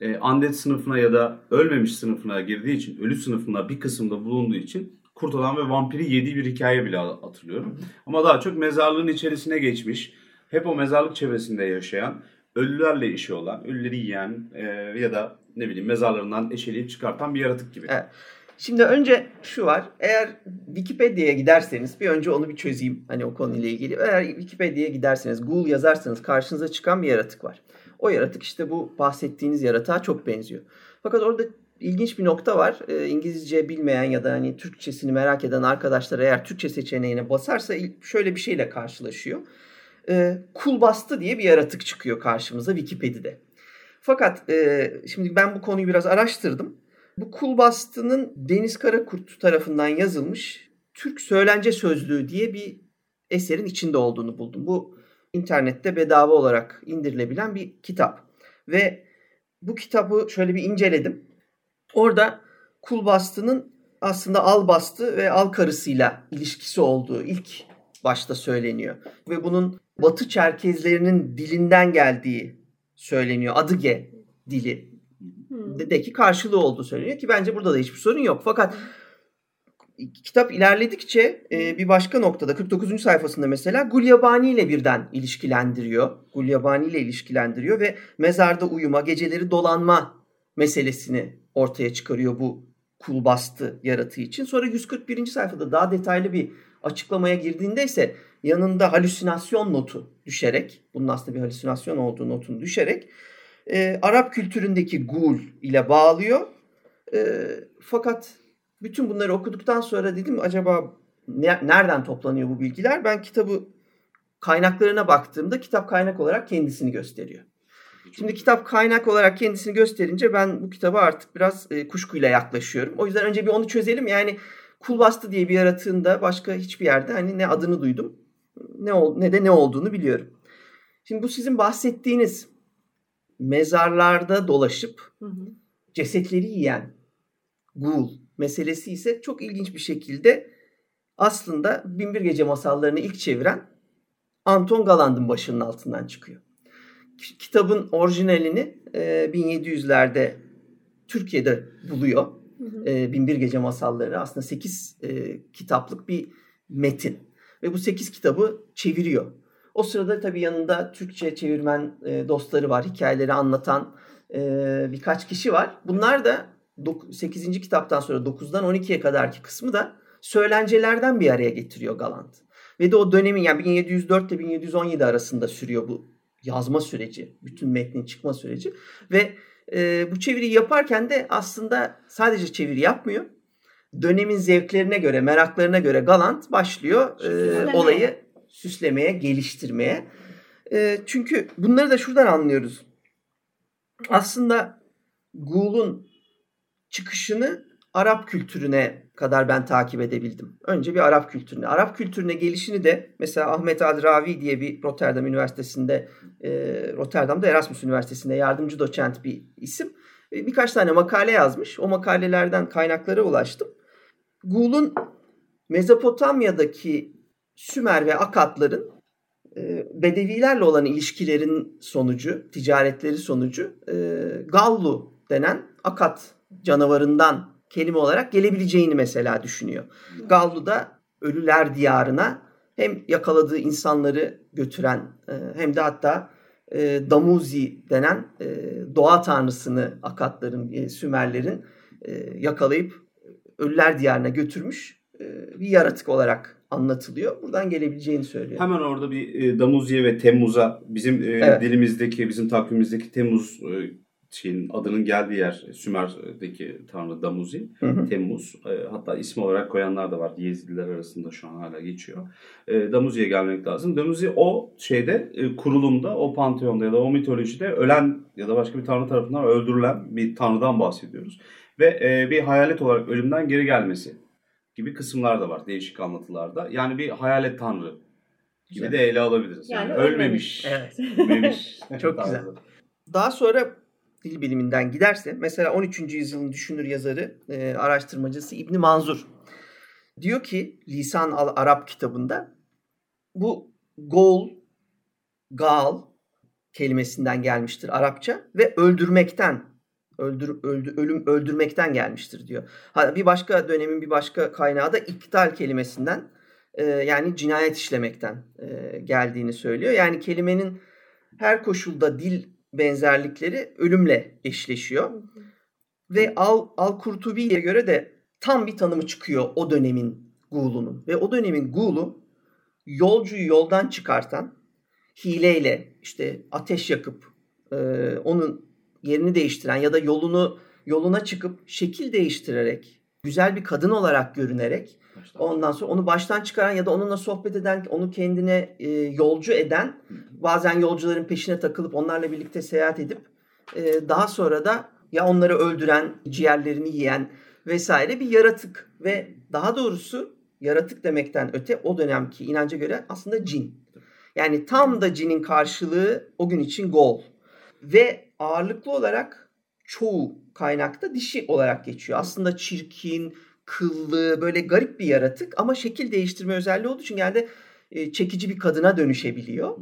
e, undead sınıfına ya da ölmemiş sınıfına girdiği için, ölü sınıfına bir kısımda bulunduğu için kurt adam ve vampiri yediği bir hikaye bile hatırlıyorum. Ama daha çok mezarlığın içerisine geçmiş, hep o mezarlık çevresinde yaşayan, ölülerle işi olan, ölüleri yiyen e, ya da ne bileyim mezarlarından eşeleyip çıkartan bir yaratık gibi. Evet. Şimdi önce şu var. Eğer Wikipedia'ya giderseniz bir önce onu bir çözeyim. Hani o konuyla ilgili. Eğer Wikipedia'ya giderseniz Google yazarsanız karşınıza çıkan bir yaratık var. O yaratık işte bu bahsettiğiniz yaratığa çok benziyor. Fakat orada ilginç bir nokta var. E, İngilizce bilmeyen ya da hani Türkçesini merak eden arkadaşlar eğer Türkçe seçeneğine basarsa şöyle bir şeyle karşılaşıyor. E, kul bastı diye bir yaratık çıkıyor karşımıza Wikipedia'da. Fakat e, şimdi ben bu konuyu biraz araştırdım. Bu kul bastının Deniz Karakurt tarafından yazılmış Türk Söylence Sözlüğü diye bir eserin içinde olduğunu buldum. Bu internette bedava olarak indirilebilen bir kitap. Ve bu kitabı şöyle bir inceledim. Orada kul bastının aslında al bastı ve al karısıyla ilişkisi olduğu ilk başta söyleniyor. Ve bunun Batı Çerkezlerinin dilinden geldiği söyleniyor. Adıge dili deki karşılığı olduğu söyleniyor ki bence burada da hiçbir sorun yok. Fakat kitap ilerledikçe e, bir başka noktada 49. sayfasında mesela Gulyabani ile birden ilişkilendiriyor. Gulyabani ile ilişkilendiriyor ve mezarda uyuma, geceleri dolanma meselesini ortaya çıkarıyor bu kul bastı yaratığı için. Sonra 141. sayfada daha detaylı bir açıklamaya girdiğinde ise yanında halüsinasyon notu düşerek, bunun aslında bir halüsinasyon olduğu notunu düşerek e, Arap kültüründeki gul ile bağlıyor. E, fakat bütün bunları okuduktan sonra dedim acaba ne, nereden toplanıyor bu bilgiler? Ben kitabı kaynaklarına baktığımda kitap kaynak olarak kendisini gösteriyor. Şimdi kitap kaynak olarak kendisini gösterince ben bu kitaba artık biraz e, kuşkuyla yaklaşıyorum. O yüzden önce bir onu çözelim. Yani Kulbastı diye bir yaratığında başka hiçbir yerde hani ne adını duydum ne ol, ne de ne olduğunu biliyorum. Şimdi bu sizin bahsettiğiniz mezarlarda dolaşıp hı hı. cesetleri yiyen gul meselesi ise çok ilginç bir şekilde aslında Binbir Gece masallarını ilk çeviren Anton Galand'ın başının altından çıkıyor. Kitabın orijinalini e, 1700'lerde Türkiye'de buluyor. Hı E, Binbir Gece Masalları aslında 8 e, kitaplık bir metin. Ve bu 8 kitabı çeviriyor. O sırada tabii yanında Türkçe çevirmen e, dostları var. Hikayeleri anlatan e, birkaç kişi var. Bunlar da 8. kitaptan sonra 9'dan 12'ye kadarki kısmı da söylencelerden bir araya getiriyor Galant. Ve de o dönemin yani 1704 ile 1717 arasında sürüyor bu yazma süreci. Bütün metnin çıkma süreci. Ve e, bu çeviriyi yaparken de aslında sadece çeviri yapmıyor. Dönemin zevklerine göre, meraklarına göre Galant başlıyor e, olayı süslemeye, geliştirmeye. E, çünkü bunları da şuradan anlıyoruz. Aslında Gould'un çıkışını Arap kültürüne kadar ben takip edebildim. Önce bir Arap kültürüne. Arap kültürüne gelişini de mesela Ahmet Adravi diye bir Rotterdam Üniversitesi'nde, e, Rotterdam'da Erasmus Üniversitesi'nde yardımcı doçent bir isim. E, birkaç tane makale yazmış. O makalelerden kaynaklara ulaştım. Gul'un Mezopotamya'daki Sümer ve Akatların e, Bedevilerle olan ilişkilerin sonucu, ticaretleri sonucu e, Gallu denen Akat canavarından kelime olarak gelebileceğini mesela düşünüyor. Gallu da ölüler diyarına hem yakaladığı insanları götüren e, hem de hatta e, Damuzi denen e, doğa tanrısını Akatların, Sümerlerin yakalayıp ölüler diyarına götürmüş bir yaratık olarak anlatılıyor. Buradan gelebileceğini söylüyor. Hemen orada bir Damuzi'ye ve Temmuz'a bizim evet. dilimizdeki, bizim takvimimizdeki Temmuz şeyin adının geldiği yer Sümer'deki tanrı Damuzi, hı hı. Temmuz. E, hatta ismi olarak koyanlar da var. Yezidliler arasında şu an hala geçiyor. E, Damuzi'ye gelmek lazım. Damuzi o şeyde e, kurulumda, o panteonda ya da o mitolojide ölen ya da başka bir tanrı tarafından öldürülen bir tanrıdan bahsediyoruz. Ve e, bir hayalet olarak ölümden geri gelmesi gibi kısımlar da var değişik anlatılarda. Yani bir hayalet tanrı gibi de ele alabiliriz. Yani, yani ölmemiş. Evet. ölmemiş. Çok güzel. Daha sonra dil biliminden giderse mesela 13. yüzyılın düşünür yazarı, e, araştırmacısı İbni Manzur diyor ki Lisan al Arap kitabında bu gol, gal kelimesinden gelmiştir Arapça ve öldürmekten öldür, öldü, ölüm öldürmekten gelmiştir diyor. Bir başka dönemin bir başka kaynağı da iktal kelimesinden e, yani cinayet işlemekten e, geldiğini söylüyor. Yani kelimenin her koşulda dil benzerlikleri ölümle eşleşiyor. Ve Al, Al Kurtubi'ye göre de tam bir tanımı çıkıyor o dönemin Gul'unun. Ve o dönemin Gul'u yolcuyu yoldan çıkartan, hileyle işte ateş yakıp e, onun yerini değiştiren ya da yolunu yoluna çıkıp şekil değiştirerek güzel bir kadın olarak görünerek baştan. ondan sonra onu baştan çıkaran ya da onunla sohbet eden, onu kendine e, yolcu eden, bazen yolcuların peşine takılıp onlarla birlikte seyahat edip e, daha sonra da ya onları öldüren, ciğerlerini yiyen vesaire bir yaratık ve daha doğrusu yaratık demekten öte o dönemki inanca göre aslında cin. Yani tam da cinin karşılığı o gün için gol. Ve ağırlıklı olarak çoğu kaynakta dişi olarak geçiyor. Aslında çirkin, kıllı, böyle garip bir yaratık ama şekil değiştirme özelliği olduğu için genelde e, çekici bir kadına dönüşebiliyor. Hı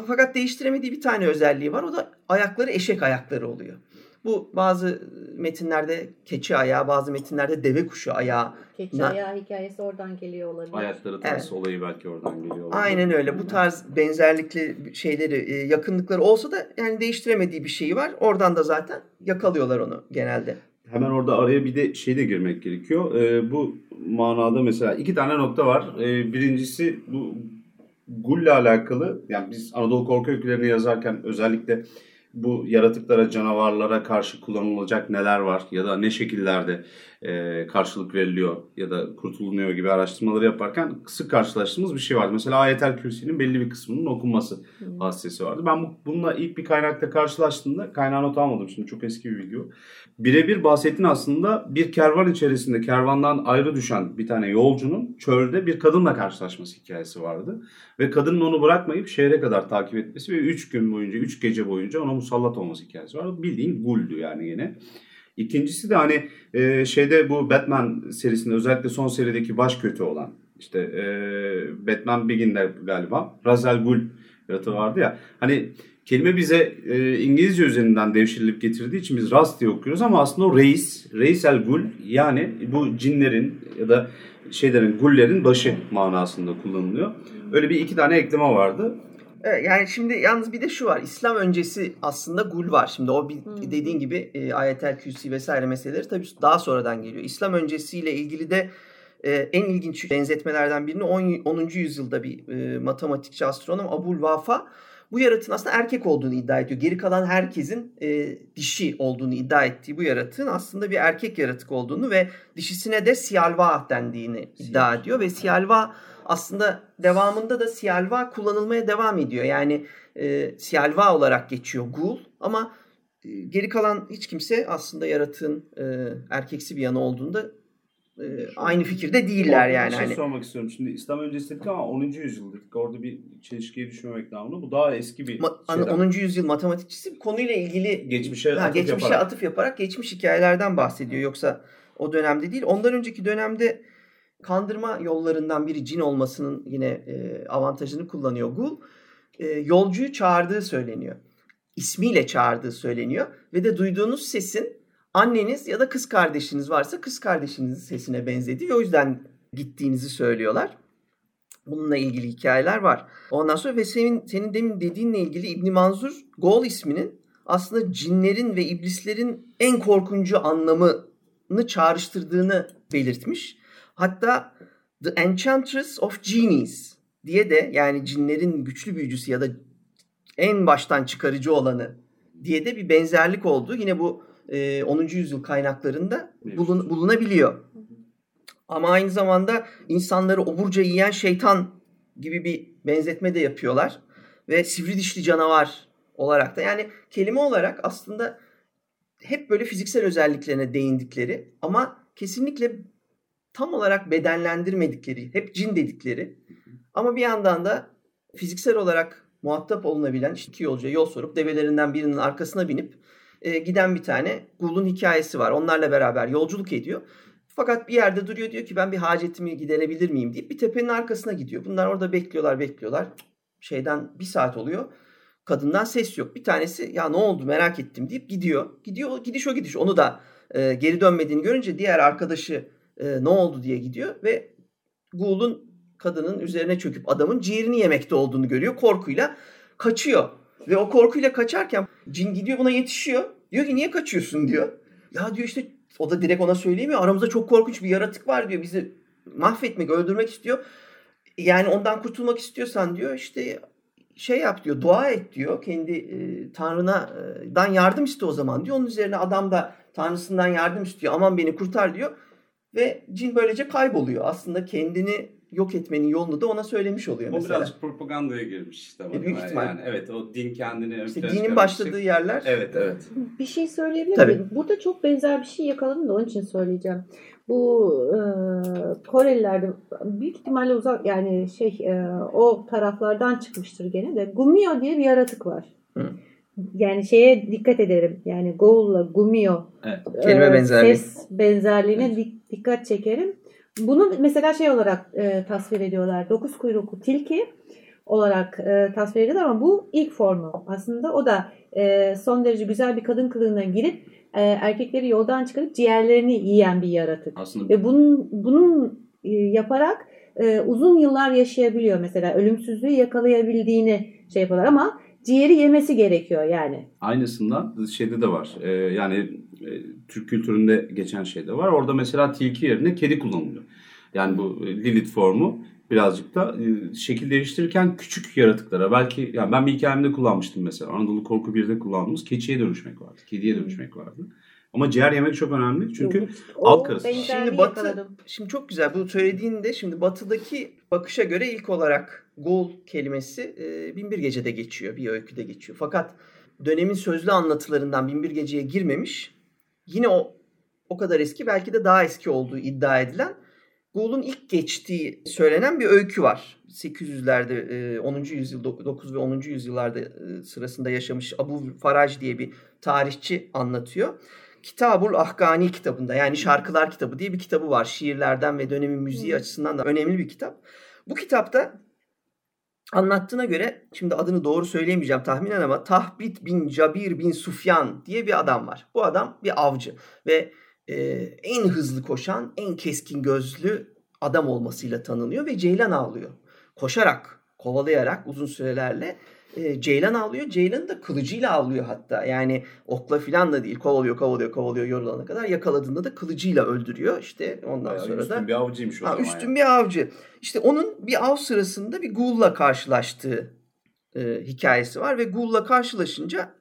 hı. Fakat değiştiremediği bir tane özelliği var. O da ayakları eşek ayakları oluyor. Bu bazı metinlerde keçi ayağı, bazı metinlerde deve kuşu ayağı. Keçi ayağı hikayesi oradan geliyor olabilir. Ayakları ters evet. olayı belki oradan geliyor olabilir. Aynen öyle. Bu tarz benzerlikli şeyleri, e, yakınlıkları olsa da yani değiştiremediği bir şeyi var. Oradan da zaten yakalıyorlar onu genelde. Hemen orada araya bir de şey de girmek gerekiyor. Ee, bu manada mesela iki tane nokta var. Ee, birincisi bu Gul'le alakalı. Yani biz Anadolu Korku Öykülerini yazarken özellikle bu yaratıklara, canavarlara karşı kullanılacak neler var ya da ne şekillerde e, karşılık veriliyor ya da kurtulunuyor gibi araştırmaları yaparken sık karşılaştığımız bir şey vardı. Mesela Ayetel Kürsi'nin belli bir kısmının okunması hmm. vardı. Ben bu, bununla ilk bir kaynakta karşılaştığımda kaynağı not almadım şimdi çok eski bir video. Birebir bahsettiğin aslında bir kervan içerisinde kervandan ayrı düşen bir tane yolcunun çölde bir kadınla karşılaşması hikayesi vardı. Ve kadının onu bırakmayıp şehre kadar takip etmesi ve 3 gün boyunca, 3 gece boyunca ona musallat olması hikayesi vardı. Bildiğin guldü yani yine. İkincisi de hani e, şeyde bu Batman serisinde özellikle son serideki baş kötü olan işte e, Batman Begin'de galiba Razel Gul yaratığı vardı ya. Hani kelime bize e, İngilizce üzerinden devşirilip getirdiği için biz Rast diye okuyoruz ama aslında o reis, reis el gul yani bu cinlerin ya da şeylerin, gullerin başı manasında kullanılıyor. Öyle bir iki tane ekleme vardı. Evet, yani şimdi yalnız bir de şu var. İslam öncesi aslında gul var. Şimdi o bir, Hmm. dediğin gibi e, ayetel kürsi vesaire meseleleri tabii daha sonradan geliyor. İslam öncesiyle ilgili de e, en ilginç benzetmelerden birini 10. 10. yüzyılda bir e, matematikçi astronom Abul Vafa bu yaratığın aslında erkek olduğunu iddia ediyor. Geri kalan herkesin e, dişi olduğunu iddia ettiği bu yaratığın aslında bir erkek yaratık olduğunu ve dişisine de Siyalva dendiğini iddia ediyor ve Siyalva aslında devamında da Siyalva kullanılmaya devam ediyor. Yani e, Siyalva olarak geçiyor Gul ama e, geri kalan hiç kimse aslında yaratığın e, erkeksi bir yanı olduğunda e, aynı fikirde değiller Bir yani. şey Hani, sormak istiyorum. Şimdi İslam öncesi dedik ama 10. yüzyıl dedik. Orada bir çelişkiye düşmemek lazım. Bu daha eski bir ma- hani şeyden. 10. yüzyıl matematikçisi konuyla ilgili Geçmişe ha, atıf geçmişe yaparak. atıf yaparak geçmiş hikayelerden bahsediyor. Yoksa o dönemde değil. Ondan önceki dönemde kandırma yollarından biri cin olmasının yine e, avantajını kullanıyor Gul. E, yolcuyu çağırdığı söyleniyor. İsmiyle çağırdığı söyleniyor. Ve de duyduğunuz sesin anneniz ya da kız kardeşiniz varsa kız kardeşinizin sesine benzediği. O yüzden gittiğinizi söylüyorlar. Bununla ilgili hikayeler var. Ondan sonra ve senin, senin demin dediğinle ilgili İbn Manzur Gol isminin aslında cinlerin ve iblislerin en korkuncu anlamını çağrıştırdığını belirtmiş. Hatta The Enchantress of Genies diye de yani cinlerin güçlü büyücüsü ya da en baştan çıkarıcı olanı diye de bir benzerlik olduğu yine bu e, 10. yüzyıl kaynaklarında bulun- bulunabiliyor. Ama aynı zamanda insanları oburca yiyen şeytan gibi bir benzetme de yapıyorlar. Ve sivri dişli canavar olarak da yani kelime olarak aslında hep böyle fiziksel özelliklerine değindikleri ama kesinlikle tam olarak bedenlendirmedikleri, hep cin dedikleri ama bir yandan da fiziksel olarak muhatap olunabilen işte iki yolcuya yol sorup develerinden birinin arkasına binip e, giden bir tane Gul'un hikayesi var. Onlarla beraber yolculuk ediyor. Fakat bir yerde duruyor diyor ki ben bir hacetimi giderebilir miyim deyip bir tepenin arkasına gidiyor. Bunlar orada bekliyorlar bekliyorlar. Şeyden bir saat oluyor. Kadından ses yok. Bir tanesi ya ne oldu merak ettim deyip gidiyor. Gidiyor gidiş o gidiş. Onu da e, geri dönmediğini görünce diğer arkadaşı e, ne oldu diye gidiyor ve Gul'un kadının üzerine çöküp adamın ciğerini yemekte olduğunu görüyor. Korkuyla kaçıyor. Ve o korkuyla kaçarken cin gidiyor buna yetişiyor. Diyor ki niye kaçıyorsun diyor. Ya diyor işte o da direkt ona söyleyemiyor. Aramızda çok korkunç bir yaratık var diyor. Bizi mahvetmek, öldürmek istiyor. Yani ondan kurtulmak istiyorsan diyor işte şey yap diyor. Dua et diyor. Kendi e, Tanrı'dan yardım iste o zaman diyor. Onun üzerine adam da Tanrısından yardım istiyor. Aman beni kurtar diyor. Ve cin böylece kayboluyor. Aslında kendini yok etmenin yolunu da ona söylemiş oluyor O mesela. birazcık propagandaya girmiş işte. E, büyük Yani, ihtimal. Yani, evet o din kendini İşte dinin çıkarmak başladığı yerler. Evet evet. Bir şey söyleyebilir Tabii. miyim? Burada çok benzer bir şey yakaladım da onun için söyleyeceğim. Bu e, Korelilerde büyük ihtimalle uzak yani şey e, o taraflardan çıkmıştır gene de Gumio diye bir yaratık var. Hı. Yani şeye dikkat ederim. Yani Goul'la Gumio Evet. Kelime e, benzerliği. ses benzerliğine dik- dikkat çekerim. Bunu mesela şey olarak e, tasvir ediyorlar. Dokuz kuyruklu tilki olarak e, tasvir ediyorlar ama bu ilk formu. Aslında o da e, son derece güzel bir kadın kılığına girip e, erkekleri yoldan çıkarıp ciğerlerini yiyen bir yaratık. Aslında Ve bunun bunun e, yaparak e, uzun yıllar yaşayabiliyor mesela ölümsüzlüğü yakalayabildiğini şey yapıyorlar ama ciğeri yemesi gerekiyor yani. Aynısından şeyde de var. Ee, yani e, Türk kültüründe geçen şey de var. Orada mesela tilki yerine kedi kullanılıyor. Yani bu e, Lilith formu birazcık da e, şekil değiştirirken küçük yaratıklara belki yani ben bir hikayemde kullanmıştım mesela. Anadolu Korku 1'de kullandığımız keçiye dönüşmek vardı. Kediye dönüşmek vardı. Ama ciğer yemek çok önemli. Çünkü O alt karısı. Şimdi Batı, yakaladım. şimdi çok güzel bu söylediğinde şimdi batıdaki bakışa göre ilk olarak gol kelimesi e, Binbir Gece'de geçiyor, bir öyküde geçiyor. Fakat dönemin sözlü anlatılarından Binbir Gece'ye girmemiş. Yine o o kadar eski belki de daha eski olduğu iddia edilen Gul'un ilk geçtiği söylenen bir öykü var. 800'lerde e, 10. yüzyıl 9 ve 10. yüzyıllarda sırasında yaşamış Abu Faraj diye bir tarihçi anlatıyor. Kitabul Ahkani kitabında yani şarkılar kitabı diye bir kitabı var. Şiirlerden ve dönemin müziği açısından da önemli bir kitap. Bu kitapta anlattığına göre şimdi adını doğru söyleyemeyeceğim tahminen ama Tahbit bin Cabir bin Sufyan diye bir adam var. Bu adam bir avcı ve e, en hızlı koşan, en keskin gözlü adam olmasıyla tanınıyor ve ceylan avlıyor. Koşarak, kovalayarak uzun sürelerle e, ceylan avlıyor. Ceylanı da kılıcıyla avlıyor hatta. Yani okla filan da değil. Kovalıyor, kovalıyor, kovalıyor yorulana kadar. Yakaladığında da kılıcıyla öldürüyor. İşte ondan Bayağı sonra üstün da bir avcıymış o Ha, zaman. üstün yani. bir avcı. İşte onun bir av sırasında bir Gul'la karşılaştığı e, hikayesi var ve Gul'la karşılaşınca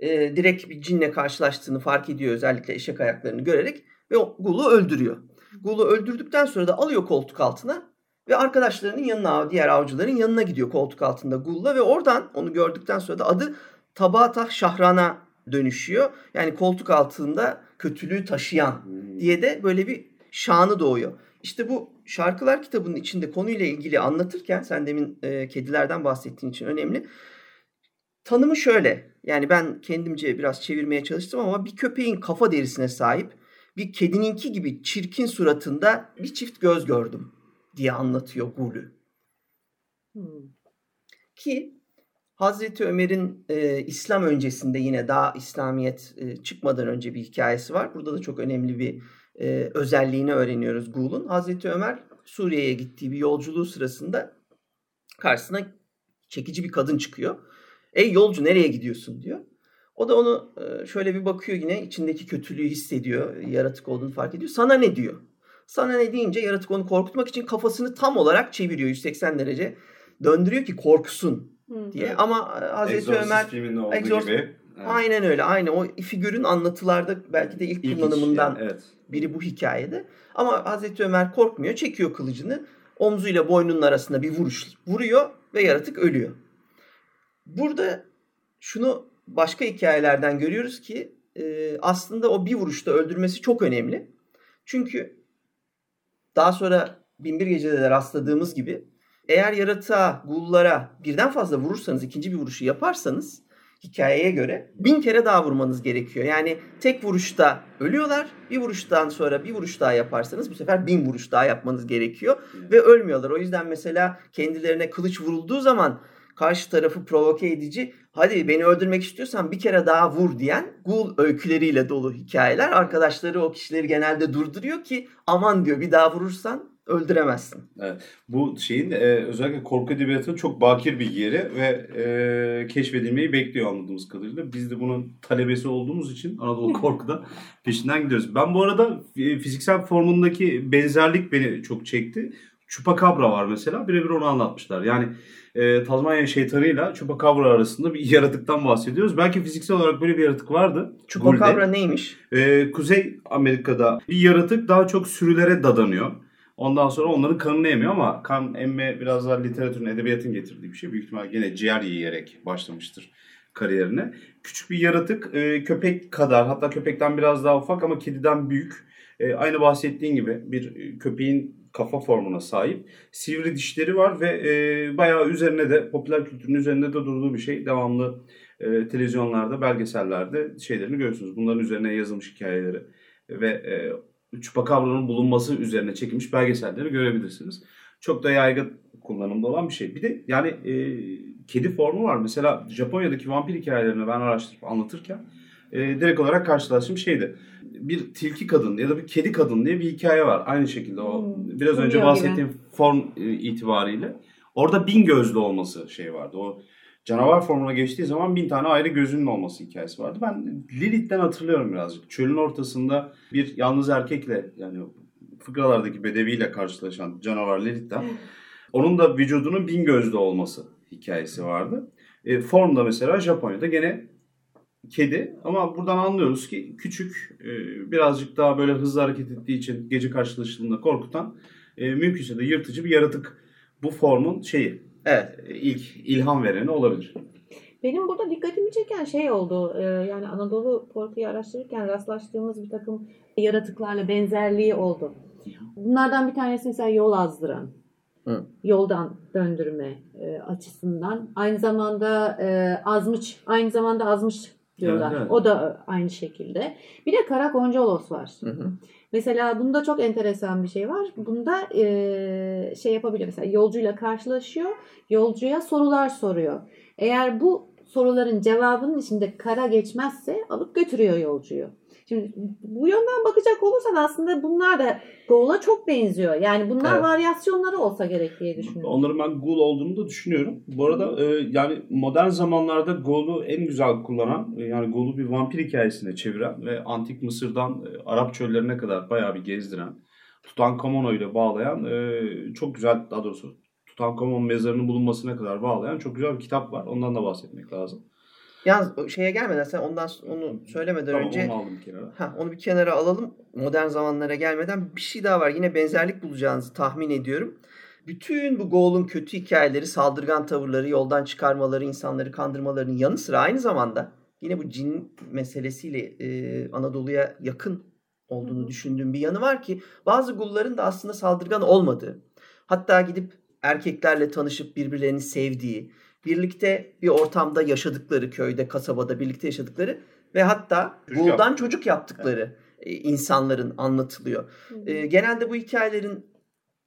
e, direkt bir cinle karşılaştığını fark ediyor özellikle eşek ayaklarını görerek ve o Gul'u öldürüyor. Gul'u öldürdükten sonra da alıyor koltuk altına ve arkadaşlarının yanına, diğer avcıların yanına gidiyor koltuk altında Gul'la ve oradan onu gördükten sonra da adı Tabatah Şahran'a dönüşüyor. Yani koltuk altında kötülüğü taşıyan Hmm. diye de böyle bir şanı doğuyor. İşte bu şarkılar kitabının içinde konuyla ilgili anlatırken sen demin e, kedilerden bahsettiğin için önemli. Tanımı şöyle. Yani ben kendimce biraz çevirmeye çalıştım ama bir köpeğin kafa derisine sahip bir kedininki gibi çirkin suratında bir çift göz gördüm diye anlatıyor Gulü. Hmm. Ki Hazreti Ömer'in e, İslam öncesinde yine daha İslamiyet e, çıkmadan önce bir hikayesi var. Burada da çok önemli bir e, özelliğini öğreniyoruz Gul'un. Hazreti Ömer Suriye'ye gittiği bir yolculuğu sırasında karşısına çekici bir kadın çıkıyor. Ey yolcu nereye gidiyorsun diyor. O da onu e, şöyle bir bakıyor yine içindeki kötülüğü hissediyor. Yaratık olduğunu fark ediyor. Sana ne diyor? Sana ne deyince yaratık onu korkutmak için kafasını tam olarak çeviriyor 180 derece. Döndürüyor ki korksun diye. Evet. Ama e, Hazreti Exorcist Ömer filminde olduğu Exorcist- gibi. Evet. aynen öyle. Aynı o figürün anlatılarda belki de ilk İlk kullanımından yani, evet. biri bu hikayede. Ama Hazreti Ömer korkmuyor. Çekiyor kılıcını. Omzuyla boynunun arasında bir vuruş vuruyor ve yaratık ölüyor. Burada şunu başka hikayelerden görüyoruz ki e, aslında o bir vuruşta öldürmesi çok önemli. Çünkü daha sonra Binbir Gece'de de rastladığımız gibi eğer yaratığa, gullara birden fazla vurursanız, ikinci bir vuruşu yaparsanız hikayeye göre bin kere daha vurmanız gerekiyor. Yani tek vuruşta ölüyorlar. Bir vuruştan sonra bir vuruş daha yaparsanız bu sefer bin vuruş daha yapmanız gerekiyor. Ve ölmüyorlar. O yüzden mesela kendilerine kılıç vurulduğu zaman karşı tarafı provoke edici hadi beni öldürmek istiyorsan bir kere daha vur diyen gul öyküleriyle dolu hikayeler. Arkadaşları o kişileri genelde durduruyor ki aman diyor bir daha vurursan öldüremezsin. Bu şeyin e, özellikle korku edebiyatının çok bakir bir yeri ve e, keşfedilmeyi bekliyor anladığımız kadarıyla. Biz de bunun talebesi olduğumuz için Anadolu Korku'da peşinden gidiyoruz. Ben bu arada e, fiziksel formundaki benzerlik beni çok çekti. Chupacabra var mesela. Birebir onu anlatmışlar. Yani e, Tazmanya şeytanıyla Chupacabra arasında bir yaratıktan bahsediyoruz. Belki fiziksel olarak böyle bir yaratık vardı. Chupacabra neymiş? Ee, Kuzey Amerika'da bir yaratık daha çok sürülere dadanıyor. Ondan sonra onların kanını emiyor ama kan emme biraz daha literatürün, edebiyatın getirdiği bir şey. Büyük ihtimal gene ciğer yiyerek başlamıştır kariyerine. Küçük bir yaratık e, köpek kadar hatta köpekten biraz daha ufak ama kediden büyük. E, aynı bahsettiğin gibi bir e, köpeğin kafa formuna sahip. Sivri dişleri var ve e, bayağı üzerine de popüler kültürün üzerinde de durduğu bir şey. Devamlı e, televizyonlarda, belgesellerde şeylerini görüyorsunuz. Bunların üzerine yazılmış hikayeleri ve e, Chupacabra'nın bulunması üzerine çekilmiş belgeselleri görebilirsiniz. Çok da yaygın kullanımda olan bir şey. Bir de yani e, kedi formu var. Mesela Japonya'daki vampir hikayelerini ben araştırıp anlatırken e, direkt olarak karşılaştığım şeydi. Bir tilki kadın ya da bir kedi kadın diye bir hikaye var. Aynı şekilde o Hmm, biraz önce bahsettiğim form e, itibariyle. Orada bin gözlü olması şey vardı. O canavar formuna geçtiği zaman bin tane ayrı gözünün olması hikayesi vardı. Ben Lilith'ten hatırlıyorum birazcık. Çölün ortasında bir yalnız erkekle yani fıkralardaki bedeviyle karşılaşan canavar Lilith'ten onun da vücudunun bin gözlü olması hikayesi vardı. E, form da mesela Japonya'da gene kedi ama buradan anlıyoruz ki küçük e, birazcık daha böyle hızlı hareket ettiği için gece karşılaştığında korkutan e, mümkünse de yırtıcı bir yaratık bu formun şeyi Evet. e, ilk ilham vereni olabilir. Benim burada dikkatimi çeken şey oldu. Ee, yani Anadolu korkuyu araştırırken rastlaştığımız bir takım yaratıklarla benzerliği oldu. Bunlardan bir tanesi mesela yol azdıran. Hı. Yoldan döndürme e, açısından. Aynı zamanda e, azmış, aynı zamanda azmış diyorlar. Evet, evet. O da aynı şekilde. Bir de Karakoncolos var. Hı hı. Mesela bunda çok enteresan bir şey var. Bunda eee, şey yapabiliyor. Mesela yolcuyla karşılaşıyor. Yolcuya sorular soruyor. Eğer bu soruların cevabının içinde kara geçmezse alıp götürüyor yolcuyu. Şimdi bu yönden bakacak olursan aslında bunlar da Goal'a çok benziyor. Yani bunlar Evet. varyasyonları olsa gerek diye düşünüyorum. Onların ben ghoul olduğunu da düşünüyorum. Bu arada e, yani modern zamanlarda ghoul'u en güzel kullanan e, yani ghoul'u bir vampir hikayesine çeviren ve antik Mısır'dan e, Arap çöllerine kadar bayağı bir gezdiren Tutankamon'u ile bağlayan e, çok güzel daha doğrusu Tutankamon mezarının bulunmasına kadar bağlayan çok güzel bir kitap var. Ondan da bahsetmek lazım. Yalnız şeye gelmeden sen ondan onu söylemeden Tamam önce onu aldım bir kenara. Ha, onu bir kenara alalım. Modern zamanlara gelmeden bir şey daha var. Yine benzerlik bulacağınızı tahmin ediyorum. Bütün bu Goal'un kötü hikayeleri, saldırgan tavırları, yoldan çıkarmaları, insanları kandırmalarının yanı sıra aynı zamanda yine bu cin meselesiyle e, Anadolu'ya yakın olduğunu düşündüğüm bir yanı var ki bazı gulların da aslında saldırgan olmadığı. Hatta gidip erkeklerle tanışıp birbirlerini sevdiği, birlikte bir ortamda yaşadıkları köyde, kasabada birlikte yaşadıkları ve hatta Çocuk çocuk yaptıkları e, insanların anlatılıyor. E, genelde bu hikayelerin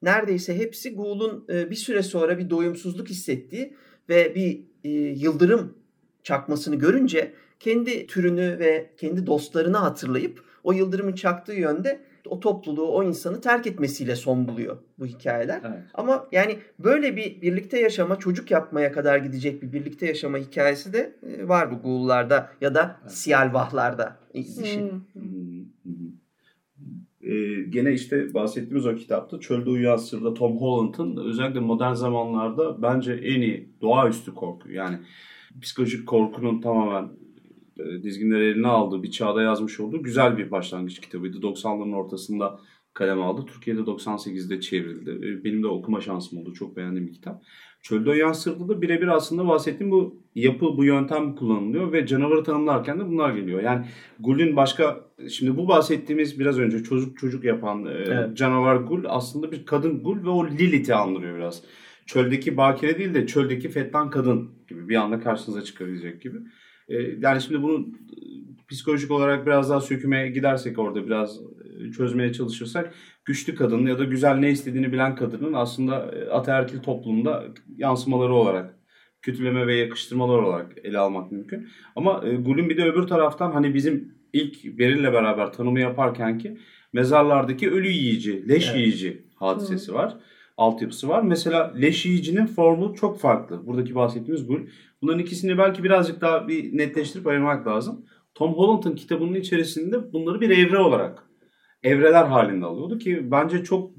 neredeyse hepsi Gul'un e, bir süre sonra bir doyumsuzluk hissettiği ve bir e, yıldırım çakmasını görünce kendi türünü ve kendi dostlarını hatırlayıp o yıldırımın çaktığı yönde o topluluğu, o insanı terk etmesiyle son buluyor bu hikayeler. Evet. Ama yani böyle bir birlikte yaşama, çocuk yapmaya kadar gidecek bir birlikte yaşama hikayesi de e, var bu Gul'larda ya da Evet. Siyalvahlarda. dişi. Hmm. Hı. Ee, gene işte bahsettiğimiz o kitapta Çölde Uyuyan Sır'da Tom Holland'ın özellikle modern zamanlarda bence en iyi doğaüstü korku. Yani psikolojik korkunun tamamen e, dizginleri eline aldığı bir çağda yazmış olduğu güzel bir başlangıç kitabıydı. 90'ların ortasında kaleme aldı. Türkiye'de 98'de çevrildi. E, Benim de okuma şansım oldu. Çok beğendiğim bir kitap. Çölde Uyuyan Sır'da da birebir aslında bahsettiğim bu yapı, bu yöntem kullanılıyor ve canavarı tanımlarken de bunlar geliyor. Yani Gul'ün başka, şimdi bu bahsettiğimiz biraz önce çocuk çocuk yapan e, Evet. canavar Gul aslında bir kadın Gul ve o Lilith'i andırıyor biraz. Çöldeki bakire değil de çöldeki fettan kadın gibi bir anda karşınıza çıkabilecek gibi. E, yani şimdi bunu e, psikolojik olarak biraz daha söküme gidersek orada biraz e, çözmeye çalışırsak güçlü kadın ya da güzel ne istediğini bilen kadının aslında e, ataerkil toplumda yansımaları olarak kötüleme ve yakıştırmalar olarak ele almak mümkün. Ama e, Gul'ün bir de öbür taraftan hani bizim ilk Beril'le beraber tanımı yaparken ki mezarlardaki ölü yiyici, leş Evet. yiyici hadisesi var. Altyapısı var. Mesela leş yiyicinin formu çok farklı. Buradaki bahsettiğimiz Gul. Bunların ikisini belki birazcık daha bir netleştirip ayırmak lazım. Tom Holland'ın kitabının içerisinde bunları bir evre olarak evreler halinde alıyordu ki bence çok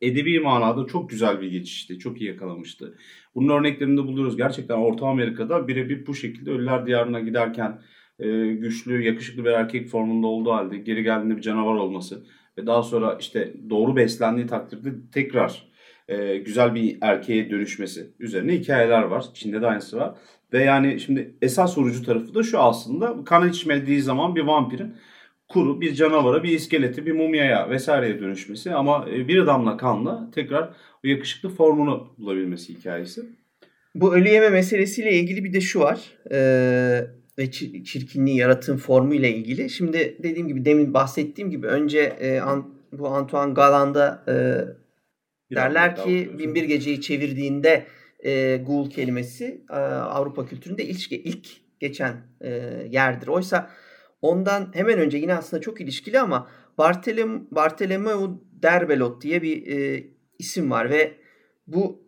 edebi manada çok güzel bir geçişti. Çok iyi yakalamıştı. Bunun örneklerini de buluyoruz. Gerçekten Orta Amerika'da birebir bu şekilde Ölüler Diyarı'na giderken e, güçlü, yakışıklı bir erkek formunda olduğu halde geri geldiğinde bir canavar olması ve daha sonra işte doğru beslendiği takdirde tekrar e, güzel bir erkeğe dönüşmesi üzerine hikayeler var. Çin'de de aynısı var. Ve yani şimdi esas vurucu tarafı da şu aslında kan içmediği zaman bir vampirin kuru bir canavara, bir iskeleti, bir mumyaya vesaireye dönüşmesi ama e, bir damla kanla tekrar o yakışıklı formunu bulabilmesi hikayesi. Bu ölü yeme meselesiyle ilgili bir de şu var. Ee, ve çi- çirkinliği yaratım formu ile ilgili. Şimdi dediğim gibi demin bahsettiğim gibi önce e, An- bu Antoine Galland'a e, Bir derler ki Binbir Gece'yi çevirdiğinde e, ghoul kelimesi e, Avrupa kültüründe ilk, ilk geçen e, yerdir. Oysa ondan hemen önce yine aslında çok ilişkili ama Bartolom, Bartolomeo Derbelot diye bir e, isim var ve bu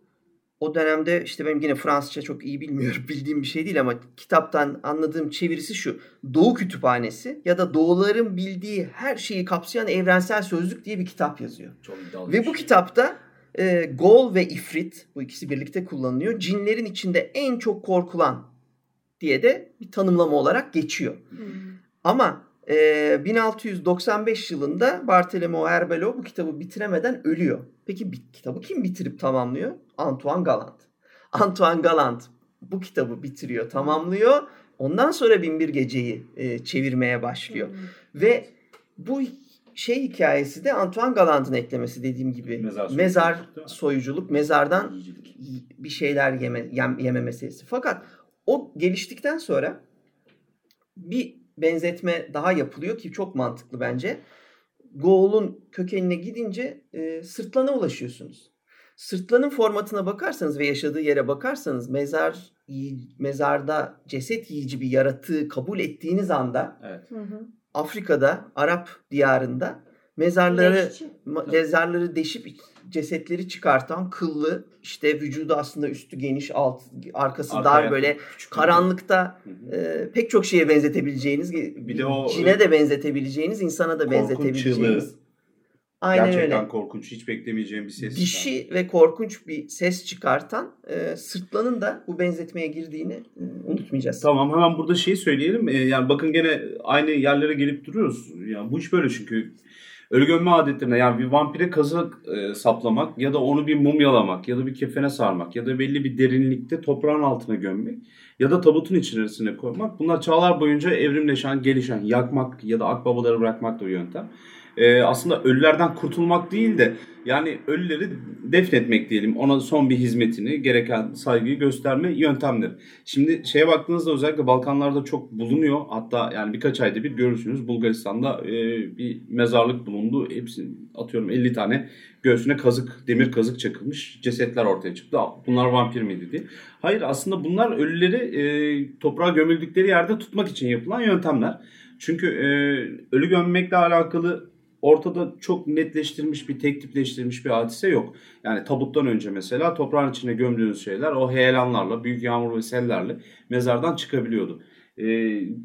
o dönemde işte benim yine Fransızca çok iyi bilmiyorum bildiğim bir şey değil ama kitaptan anladığım çevirisi şu. Doğu Kütüphanesi ya da Doğuların bildiği her şeyi kapsayan evrensel sözlük diye bir kitap yazıyor. Çok Ve bu şey. kitapta e, Gol ve İfrit bu ikisi birlikte kullanılıyor. Cinlerin içinde en çok korkulan diye de bir tanımlama olarak geçiyor. Hmm. Ama e, 1695 yılında Bartolomeo Herbelo bu kitabı bitiremeden ölüyor. Peki bir kitabı kim bitirip tamamlıyor? Antoine Galland. Antoine Galland bu kitabı bitiriyor, tamamlıyor. Ondan sonra Binbir Gece'yi e, çevirmeye başlıyor. Hmm. Ve bu şey hikayesi de Antoine Galland'ın eklemesi dediğim gibi. Mezar Mezar, soyuculuk, mezardan Yiyicilik. bir şeyler yeme, yem- yeme meselesi. Fakat o geliştikten sonra bir benzetme daha yapılıyor ki çok mantıklı bence. Goğul'un kökenine gidince e, sırtlana ulaşıyorsunuz. Sırtlanın formatına bakarsanız ve yaşadığı yere bakarsanız mezar mezarda ceset yiyici bir yaratığı kabul ettiğiniz anda Evet. Hı hı. Afrika'da, Arap diyarında mezarları Leşçi. mezarları deşip cesetleri çıkartan kıllı işte vücudu aslında üstü geniş alt arkası Arka dar böyle karanlıkta Hı hı. e, pek çok şeye benzetebileceğiniz Bir de o- cine de benzetebileceğiniz insana da benzetebileceğiniz. çığlığı. Aynen Gerçekten öyle. korkunç. Hiç beklemeyeceğim bir ses. Dişi ve korkunç bir ses çıkartan e, sırtlanın da bu benzetmeye girdiğini e, unutmayacağız. Tamam hemen burada şeyi söyleyelim. Ee, yani bakın gene aynı yerlere gelip duruyoruz. Yani bu iş böyle çünkü ölü gömme adetlerine yani bir vampire kazık e, saplamak ya da onu bir mumyalamak ya da bir kefene sarmak ya da belli bir derinlikte toprağın altına gömmek ya da tabutun içerisine koymak. Bunlar çağlar boyunca evrimleşen, gelişen, yakmak ya da akbabaları bırakmak da bir yöntem. Ee, aslında ölülerden kurtulmak değil de yani ölüleri defnetmek diyelim. Ona son bir hizmetini, gereken saygıyı gösterme yöntemleri. Şimdi şeye baktığınızda özellikle Balkanlarda çok bulunuyor. Hatta yani birkaç ayda bir görürsünüz. Bulgaristan'da e, bir mezarlık bulundu. Hepsini atıyorum 50 tane göğsüne kazık, demir kazık çakılmış cesetler ortaya çıktı. Bunlar vampir miydi diye. Hayır aslında bunlar ölüleri e, toprağa gömüldükleri yerde tutmak için yapılan yöntemler. Çünkü e, ölü gömmekle alakalı ortada çok netleştirilmiş bir tek tipleştirilmiş bir hadise yok. Yani tabuttan önce mesela toprağın içine gömdüğünüz şeyler o heyelanlarla, büyük yağmur ve sellerle mezardan çıkabiliyordu. Ee,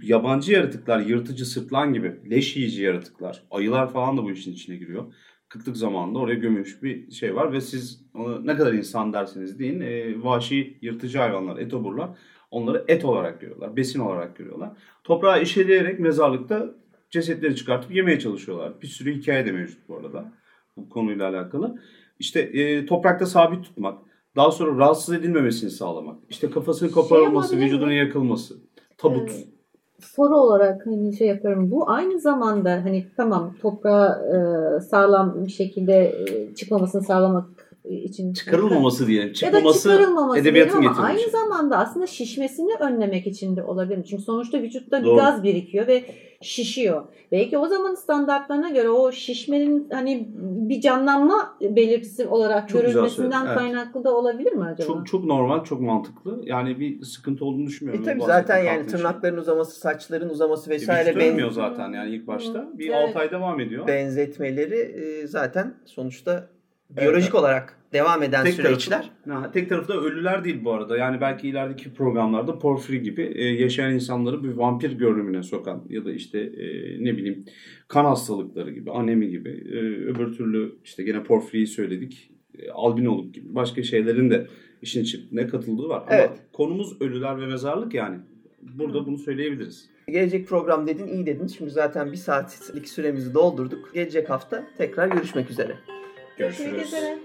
yabancı yaratıklar, yırtıcı sırtlan gibi, leş yiyici yaratıklar, ayılar falan da bu işin içine giriyor. Kıtlık zamanında oraya gömülmüş bir şey var ve siz ona ne kadar insan derseniz deyin e, vahşi yırtıcı hayvanlar, etoburlar onları et olarak görüyorlar, besin olarak görüyorlar. Toprağı işeleyerek mezarlıkta cesetleri çıkartıp yemeye çalışıyorlar. Bir sürü hikaye de mevcut bu arada bu konuyla alakalı. İşte e, toprakta sabit tutmak, daha sonra rahatsız edilmemesini sağlamak, işte kafasının koparılması, Şey vücudunun yakılması, tabut. Evet. soru olarak hani şey yapıyorum. Bu aynı zamanda hani tamam toprağa e, sağlam bir şekilde e, çıkmamasını sağlamak için Çıkarılmaması diyelim. ya da Çıkmaması çıkarılmaması edebiyatın diyelim ama aynı şey. zamanda aslında şişmesini önlemek için de olabilir. Çünkü sonuçta vücutta bir Doğru. gaz birikiyor ve şişiyor. Belki o zaman standartlarına göre o şişmenin hani bir canlanma belirtisi olarak Çok görülmesinden evet. kaynaklı da olabilir mi acaba? Çok çok normal, çok mantıklı. Yani bir sıkıntı olduğunu E düşünmüyorum. tabii Bu zaten yani bir tırnakların uzaması, saçların uzaması şey. vesaire ben, ölmüyor zaten yani ilk başta. Hı, Bir evet. 6 ay devam ediyor. benzetmeleri e, zaten sonuçta biyolojik olarak devam eden Tek süreçler. tarafı, ha, tek tarafı da ölüler değil bu arada. Yani belki ilerideki programlarda porfiri gibi e, yaşayan insanları bir vampir görünümüne sokan ya da işte e, ne bileyim kan hastalıkları gibi, anemi gibi, e, öbür türlü işte gene porfiriyi söyledik, e, albinoluk gibi başka şeylerin de işin içine katıldığı var. Evet. Ama konumuz ölüler ve mezarlık yani. Burada bunu söyleyebiliriz. Gelecek program dedin, iyi dedin. Şimdi zaten bir saatlik süremizi doldurduk. Gelecek hafta tekrar görüşmek üzere. Görüşmek üzere.